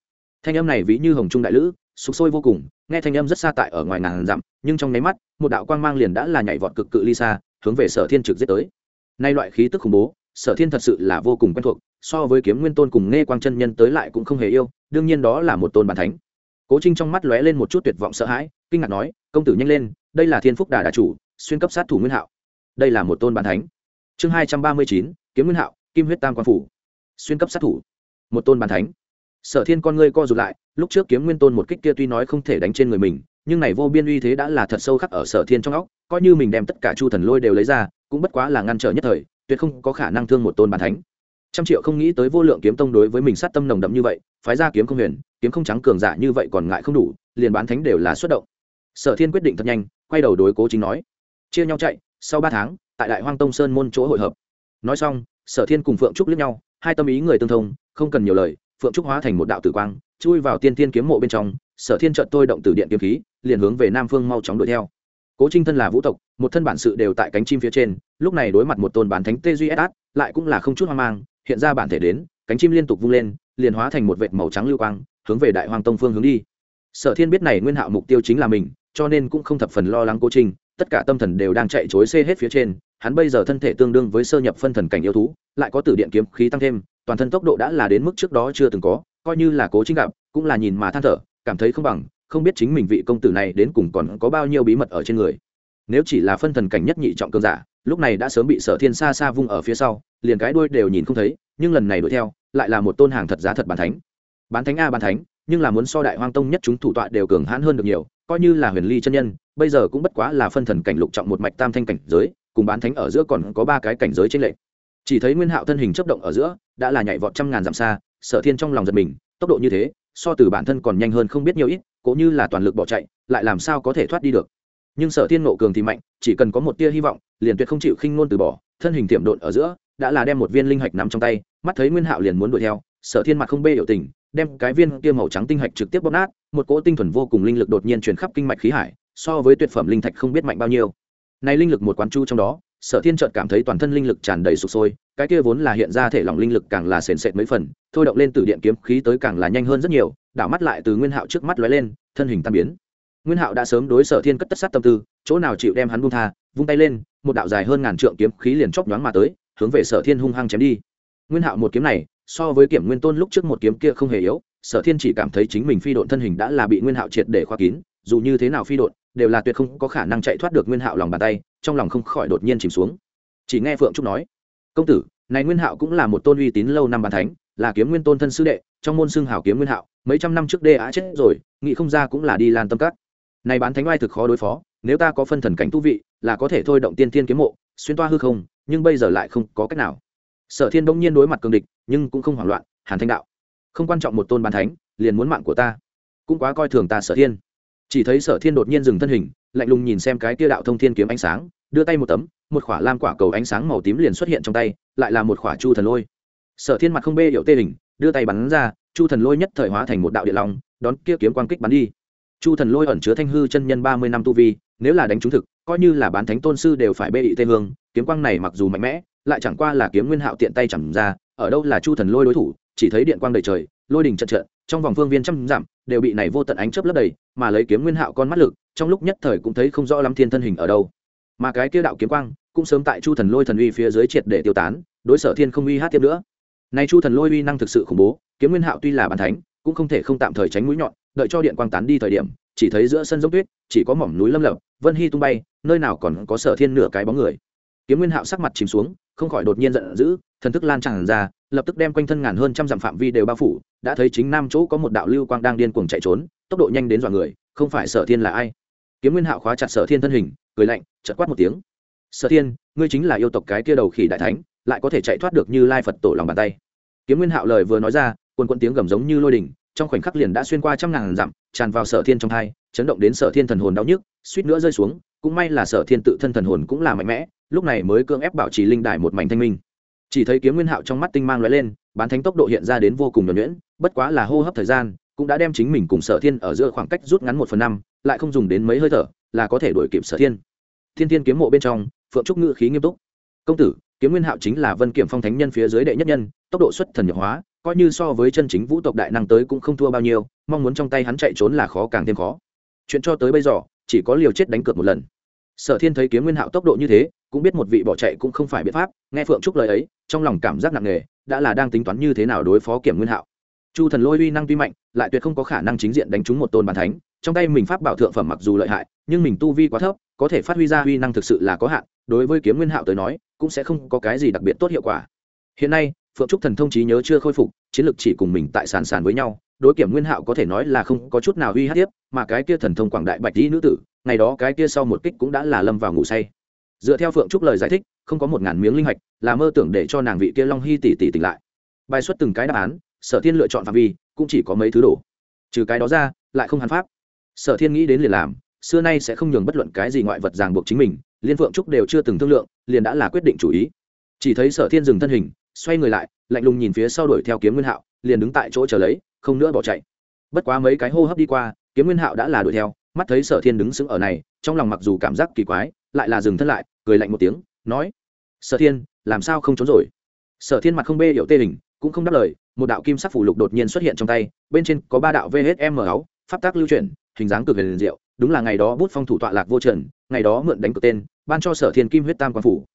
Speaker 1: Thanh âm này ví như hồng trung đại lữ sục sôi vô cùng, nghe thanh âm rất xa tại ở ngoài ngàn dặm, nhưng trong nháy mắt, một đạo quang mang liền đã là nhảy vọt cực cự ly xa, hướng về sở thiên trực giết tới. Nay loại khí tức khủng bố, sở thiên thật sự là vô cùng quen thuộc, so với kiếm nguyên tôn cùng nghe quang chân nhân tới lại cũng không hề yêu, đương nhiên đó là một tôn bản thánh. Cố trinh trong mắt lóe lên một chút tuyệt vọng sợ hãi, kinh ngạc nói, công tử nhanh lên, đây là thiên phúc đà đà chủ, xuyên cấp sát thủ nguyên hạo. Đây là một tôn bản thánh. Chương hai trăm ba mươi chín, kiếm nguyên hạo, kim huyết tam quan phủ. Xuyên cấp sát thủ, một tôn bản thánh sở thiên con ngươi co rụt lại, lúc trước kiếm nguyên tôn một kích kia tuy nói không thể đánh trên người mình, nhưng này vô biên uy thế đã là thật sâu khắc ở sở thiên trong óc, coi như mình đem tất cả chu thần lôi đều lấy ra, cũng bất quá là ngăn trở nhất thời, tuyệt không có khả năng thương một tôn bản thánh. Trăm triệu không nghĩ tới vô lượng kiếm tông đối với mình sát tâm nồng đậm như vậy, phái ra kiếm không huyền, kiếm không trắng cường giả như vậy còn ngại không đủ, liền bán thánh đều là xuất động. Sở thiên quyết định thật nhanh, quay đầu đối cố chính nói, chia nhau chạy, sau ba tháng, tại đại hoang tông sơn môn chỗ hội hợp. Nói xong, sở thiên cùng phượng trúc liếc nhau, hai tâm ý người tương thông, không cần nhiều lời phượng trúc hóa thành một đạo tử quang, chui vào tiên tiên kiếm mộ bên trong, sở thiên trợt tôi động từ điện kiếm khí, liền hướng về nam phương mau chóng đuổi theo. Cố trinh thân là vũ tộc, một thân bản sự đều tại cánh chim phía trên, lúc này đối mặt một tôn bản thánh tê duy át, lại cũng là không chút hoang mang, hiện ra bản thể đến, cánh chim liên tục vung lên, liền hóa thành một vệt màu trắng lưu quang, hướng về đại hoàng tông phương hướng đi. Sở thiên biết này nguyên hạo mục tiêu chính là mình, cho nên cũng không thập phần lo lắng cố trinh, tất cả tâm thần đều đang chạy chối xê hết phía trên, hắn bây giờ thân thể tương đương với sơ nhập phân thần cảnh yêu thú, lại có tử điện kiếm khí tăng thêm toàn thân tốc độ đã là đến mức trước đó chưa từng có, coi như là cố chính gặp, cũng là nhìn mà than thở, cảm thấy không bằng, không biết chính mình vị công tử này đến cùng còn có bao nhiêu bí mật ở trên người. Nếu chỉ là phân thần cảnh nhất nhị trọng cơn giả, lúc này đã sớm bị sở thiên xa xa vung ở phía sau, liền cái đuôi đều nhìn không thấy, nhưng lần này đuổi theo, lại là một tôn hàng thật giá thật bàn thánh. Bán thánh a bàn thánh, nhưng là muốn so đại hoang tông nhất chúng thủ tọa đều cường hãn hơn được nhiều, coi như là huyền ly chân nhân, bây giờ cũng bất quá là phân thần cảnh lục trọng một mạch tam thanh cảnh giới, cùng bán thánh ở giữa còn có ba cái cảnh giới trên lệ chỉ thấy nguyên hạo thân hình chấp động ở giữa, đã là nhảy vọt trăm ngàn dặm xa, sở thiên trong lòng giật mình, tốc độ như thế, so từ bản thân còn nhanh hơn không biết nhiều ít cũng như là toàn lực bỏ chạy, lại làm sao có thể thoát đi được. Nhưng sở thiên nộ cường thì mạnh, chỉ cần có một tia hy vọng, liền tuyệt không chịu khinh ngôn từ bỏ, thân hình tiệm độn ở giữa, đã là đem một viên linh hạch nắm trong tay, mắt thấy nguyên hạo liền muốn đuổi theo, sở thiên mặt không bê hiệu tình, đem cái viên kia màu trắng tinh hạch trực tiếp bóp nát, một cỗ tinh thuần vô cùng linh lực đột nhiên truyền khắp kinh mạch khí hải, so với tuyệt phẩm linh thạch không biết mạnh bao nhiêu. Nay linh lực một quán chu trong đó sở thiên chợt cảm thấy toàn thân linh lực tràn đầy sụp sôi, cái kia vốn là hiện ra thể lỏng linh lực càng là sền sệt mấy phần, thôi động lên từ điện kiếm khí tới càng là nhanh hơn rất nhiều, đảo mắt lại từ nguyên hạo trước mắt lóe lên, thân hình tan biến. Nguyên hạo đã sớm đối sở thiên cất tất sát tâm tư, chỗ nào chịu đem hắn buông tha, vung tay lên, một đạo dài hơn ngàn trượng kiếm khí liền chóc nhoáng mà tới, hướng về sở thiên hung hăng chém đi. Nguyên hạo một kiếm này, so với kiểm nguyên tôn lúc trước một kiếm kia không hề yếu, sở thiên chỉ cảm thấy chính mình phi độn thân hình đã là bị nguyên hạo triệt để khoa kín, dù như thế nào phi độn, đều là tuyệt không có khả năng chạy thoát được nguyên hạo lòng bàn tay trong lòng không khỏi đột nhiên chìm xuống. Chỉ nghe phượng trúc nói, công tử, này nguyên hạo cũng là một tôn uy tín lâu năm bàn thánh, là kiếm nguyên tôn thân sư đệ, trong môn xưng hào kiếm nguyên hạo, mấy trăm năm trước đê á chết rồi nghị không ra cũng là đi lan tâm cắt này bán thánh oai thực khó đối phó, nếu ta có phân thần cảnh tu vị, là có thể thôi động tiên thiên kiếm mộ, xuyên toa hư không, nhưng bây giờ lại không có cách nào. Sở thiên bỗng nhiên đối mặt cường địch, nhưng cũng không hoảng loạn, hàn thanh đạo, không quan trọng một tôn bàn thánh, liền muốn mạng của ta, cũng quá coi thường ta sở thiên. Chỉ thấy sở thiên đột nhiên dừng thân hình lạnh lùng nhìn xem cái tia đạo thông thiên kiếm ánh sáng, đưa tay một tấm, một khỏa lam quả cầu ánh sáng màu tím liền xuất hiện trong tay, lại là một khỏa chu thần lôi. Sở thiên mặt không bê điệu tê hình, đưa tay bắn ra, chu thần lôi nhất thời hóa thành một đạo địa long, đón kia kiếm quang kích bắn đi. Chu thần lôi ẩn chứa thanh hư chân nhân ba mươi năm tu vi, nếu là đánh trúng thực, coi như là bán thánh tôn sư đều phải bê ị tê hương, kiếm quang này mặc dù mạnh mẽ, lại chẳng qua là kiếm nguyên hạo tiện tay chẳng ra, ở đâu là chu thần lôi đối thủ, chỉ thấy điện quang đầy trời, lôi đỉnh trận trận, trong vòng phương viên trăm dặm, đều bị này vô tận ánh chớp lấp đầy, mà lấy kiếm nguyên hạo con mắt lực trong lúc nhất thời cũng thấy không rõ lắm thiên thân hình ở đâu. Mà cái kia đạo kiếm quang cũng sớm tại chu thần lôi thần uy phía dưới triệt để tiêu tán, đối sở thiên không uy hát tiếp nữa. Nay chu thần lôi uy năng thực sự khủng bố, kiếm nguyên hạo tuy là bàn thánh, cũng không thể không tạm thời tránh mũi nhọn, đợi cho điện quang tán đi thời điểm, chỉ thấy giữa sân giống tuyết, chỉ có mỏm núi lâm lập vân hy tung bay, nơi nào còn có sở thiên nửa cái bóng người. Kiếm nguyên hạo sắc mặt chìm xuống, không khỏi đột nhiên giận dữ, thần thức lan tràn ra, lập tức đem quanh thân ngàn hơn trăm dặm phạm vi đều bao phủ, đã thấy chính nam chỗ có một đạo lưu quang đang điên cuồng chạy trốn, tốc độ nhanh đến dọa người, không phải sở thiên là ai kiếm nguyên hạo khóa chặt sở thiên thân hình, cười lạnh chật quát một tiếng. Sở thiên, ngươi chính là yêu tộc cái kia đầu khỉ đại thánh, lại có thể chạy thoát được như lai phật tổ lòng bàn tay. Kiếm nguyên hạo lời vừa nói ra quần quận tiếng gầm giống như lôi đình trong khoảnh khắc liền đã xuyên qua trăm ngàn dặm, tràn vào sở thiên trong thai chấn động đến sở thiên thần hồn đau nhức, suýt nữa rơi xuống, cũng may là sở thiên tự thân thần hồn cũng là mạnh mẽ, lúc này mới cưỡng ép bảo trì linh đài một mảnh thanh minh. Chỉ thấy kiếm nguyên hạo trong mắt tinh mang lóe lên, bán thánh tốc độ hiện ra đến vô cùng nhuẩn nhuyễn, bất quá là hô hấp thời gian, cũng đã đem chính mình cùng sở thiên ở giữa khoảng cách rút ngắn một phần năm lại không dùng đến mấy hơi thở, là có thể đuổi kịp sở thiên. Thiên thiên kiếm mộ bên trong, phượng trúc ngự khí nghiêm túc. Công tử, kiếm nguyên hạo chính là vân kiểm phong thánh nhân phía dưới đệ nhất nhân, tốc độ xuất thần nhập hóa, coi như so với chân chính vũ tộc đại năng tới cũng không thua bao nhiêu, mong muốn trong tay hắn chạy trốn là khó càng thêm khó. Chuyện cho tới bây giờ, chỉ có liều chết đánh cược một lần. Sở thiên thấy kiếm nguyên hạo tốc độ như thế, cũng biết một vị bỏ chạy cũng không phải biện pháp, nghe phượng trúc lời ấy, trong lòng cảm giác nặng nề, đã là đang tính toán như thế nào đối phó kiểm nguyên hạo. Chu thần lôi uy năng tuy mạnh, lại tuyệt không có khả năng chính diện đánh trúng một tôn bàn thánh trong tay mình pháp bảo thượng phẩm mặc dù lợi hại, nhưng mình tu vi quá thấp, có thể phát huy ra uy năng thực sự là có hạn, đối với kiếm nguyên hạo tới nói, cũng sẽ không có cái gì đặc biệt tốt hiệu quả. Hiện nay, phượng trúc thần thông trí nhớ chưa khôi phục, chiến lược chỉ cùng mình tại sàn sàn với nhau, đối kiểm nguyên hạo có thể nói là không có chút nào uy hiếp tiếp, mà cái kia thần thông quảng đại bạch dĩ nữ tử, ngày đó cái kia sau một kích cũng đã là lâm vào ngủ say. Dựa theo phượng trúc lời giải thích, không có một ngàn miếng linh hạch, là mơ tưởng để cho nàng vị kia long hy tỷ tỷ tỉnh lại. Bài xuất từng cái đáp án, sở thiên lựa chọn phạm vi, cũng chỉ có mấy thứ đồ. Trừ cái đó ra, lại không hàn pháp sở thiên nghĩ đến liền làm, xưa nay sẽ không nhường bất luận cái gì ngoại vật ràng buộc chính mình, liên phượng trúc đều chưa từng thương lượng, liền đã là quyết định chủ ý. Chỉ thấy sở thiên dừng thân hình, xoay người lại, lạnh lùng nhìn phía sau đuổi theo kiếm nguyên hạo, liền đứng tại chỗ chờ lấy, không nữa bỏ chạy. Bất quá mấy cái hô hấp đi qua, kiếm nguyên hạo đã là đuổi theo, mắt thấy sở thiên đứng sững ở này, trong lòng mặc dù cảm giác kỳ quái, lại là dừng thân lại, cười lạnh một tiếng, nói, sở thiên, làm sao không trốn rồi? Sở thiên mặt không bê hiệu tê hình, cũng không đáp lời, một đạo kim sắc phủ lục đột nhiên xuất hiện trong tay, bên trên có ba đạo vhm áo pháp tác lưu chuyển hình dáng cực huyền diệu, đúng là ngày đó bút phong thủ tọa lạc vô trần, ngày đó mượn đánh cược tên, ban cho sở thiên kim huyết tam quan phủ.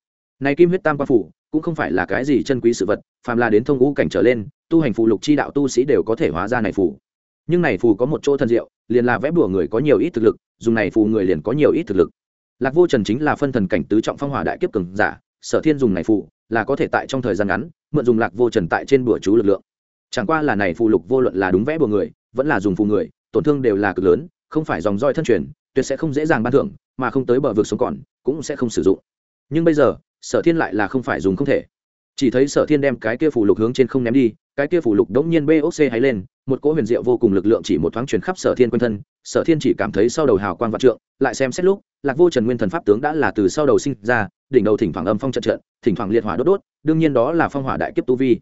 Speaker 1: Này kim huyết tam quan phủ cũng không phải là cái gì chân quý sự vật, phàm là đến thông ngũ cảnh trở lên, tu hành phụ lục chi đạo tu sĩ đều có thể hóa ra này phù. Nhưng này phù có một chỗ thân diệu, liền là vẽ bùa người có nhiều ít thực lực, dùng này phù người liền có nhiều ít thực lực. Lạc vô trần chính là phân thần cảnh tứ trọng phong hỏa đại kiếp cường giả, sở thiên dùng này phù là có thể tại trong thời gian ngắn, mượn dùng lạc vô trần tại trên bùa chú lực lượng. Chẳng qua là này phù lục vô luận là đúng vẽ bùa người, vẫn là dùng phù người tổn thương đều là cực lớn, không phải dòng roi thân truyền, tuyệt sẽ không dễ dàng ban thưởng, mà không tới bờ vực sống còn, cũng sẽ không sử dụng. Nhưng bây giờ, sở thiên lại là không phải dùng không thể. Chỉ thấy sở thiên đem cái kia phủ lục hướng trên không ném đi, cái kia phủ lục đống nhiên boc hay lên, một cỗ huyền diệu vô cùng lực lượng chỉ một thoáng truyền khắp sở thiên quanh thân, sở thiên chỉ cảm thấy sau đầu hào quang vạn trượng, lại xem xét lúc, lạc vô trần nguyên thần pháp tướng đã là từ sau đầu sinh ra, đỉnh đầu thỉnh thoảng âm phong trận trận, thỉnh thoảng liệt hỏa đốt đốt, đương nhiên đó là phong hỏa đại kiếp tu vi.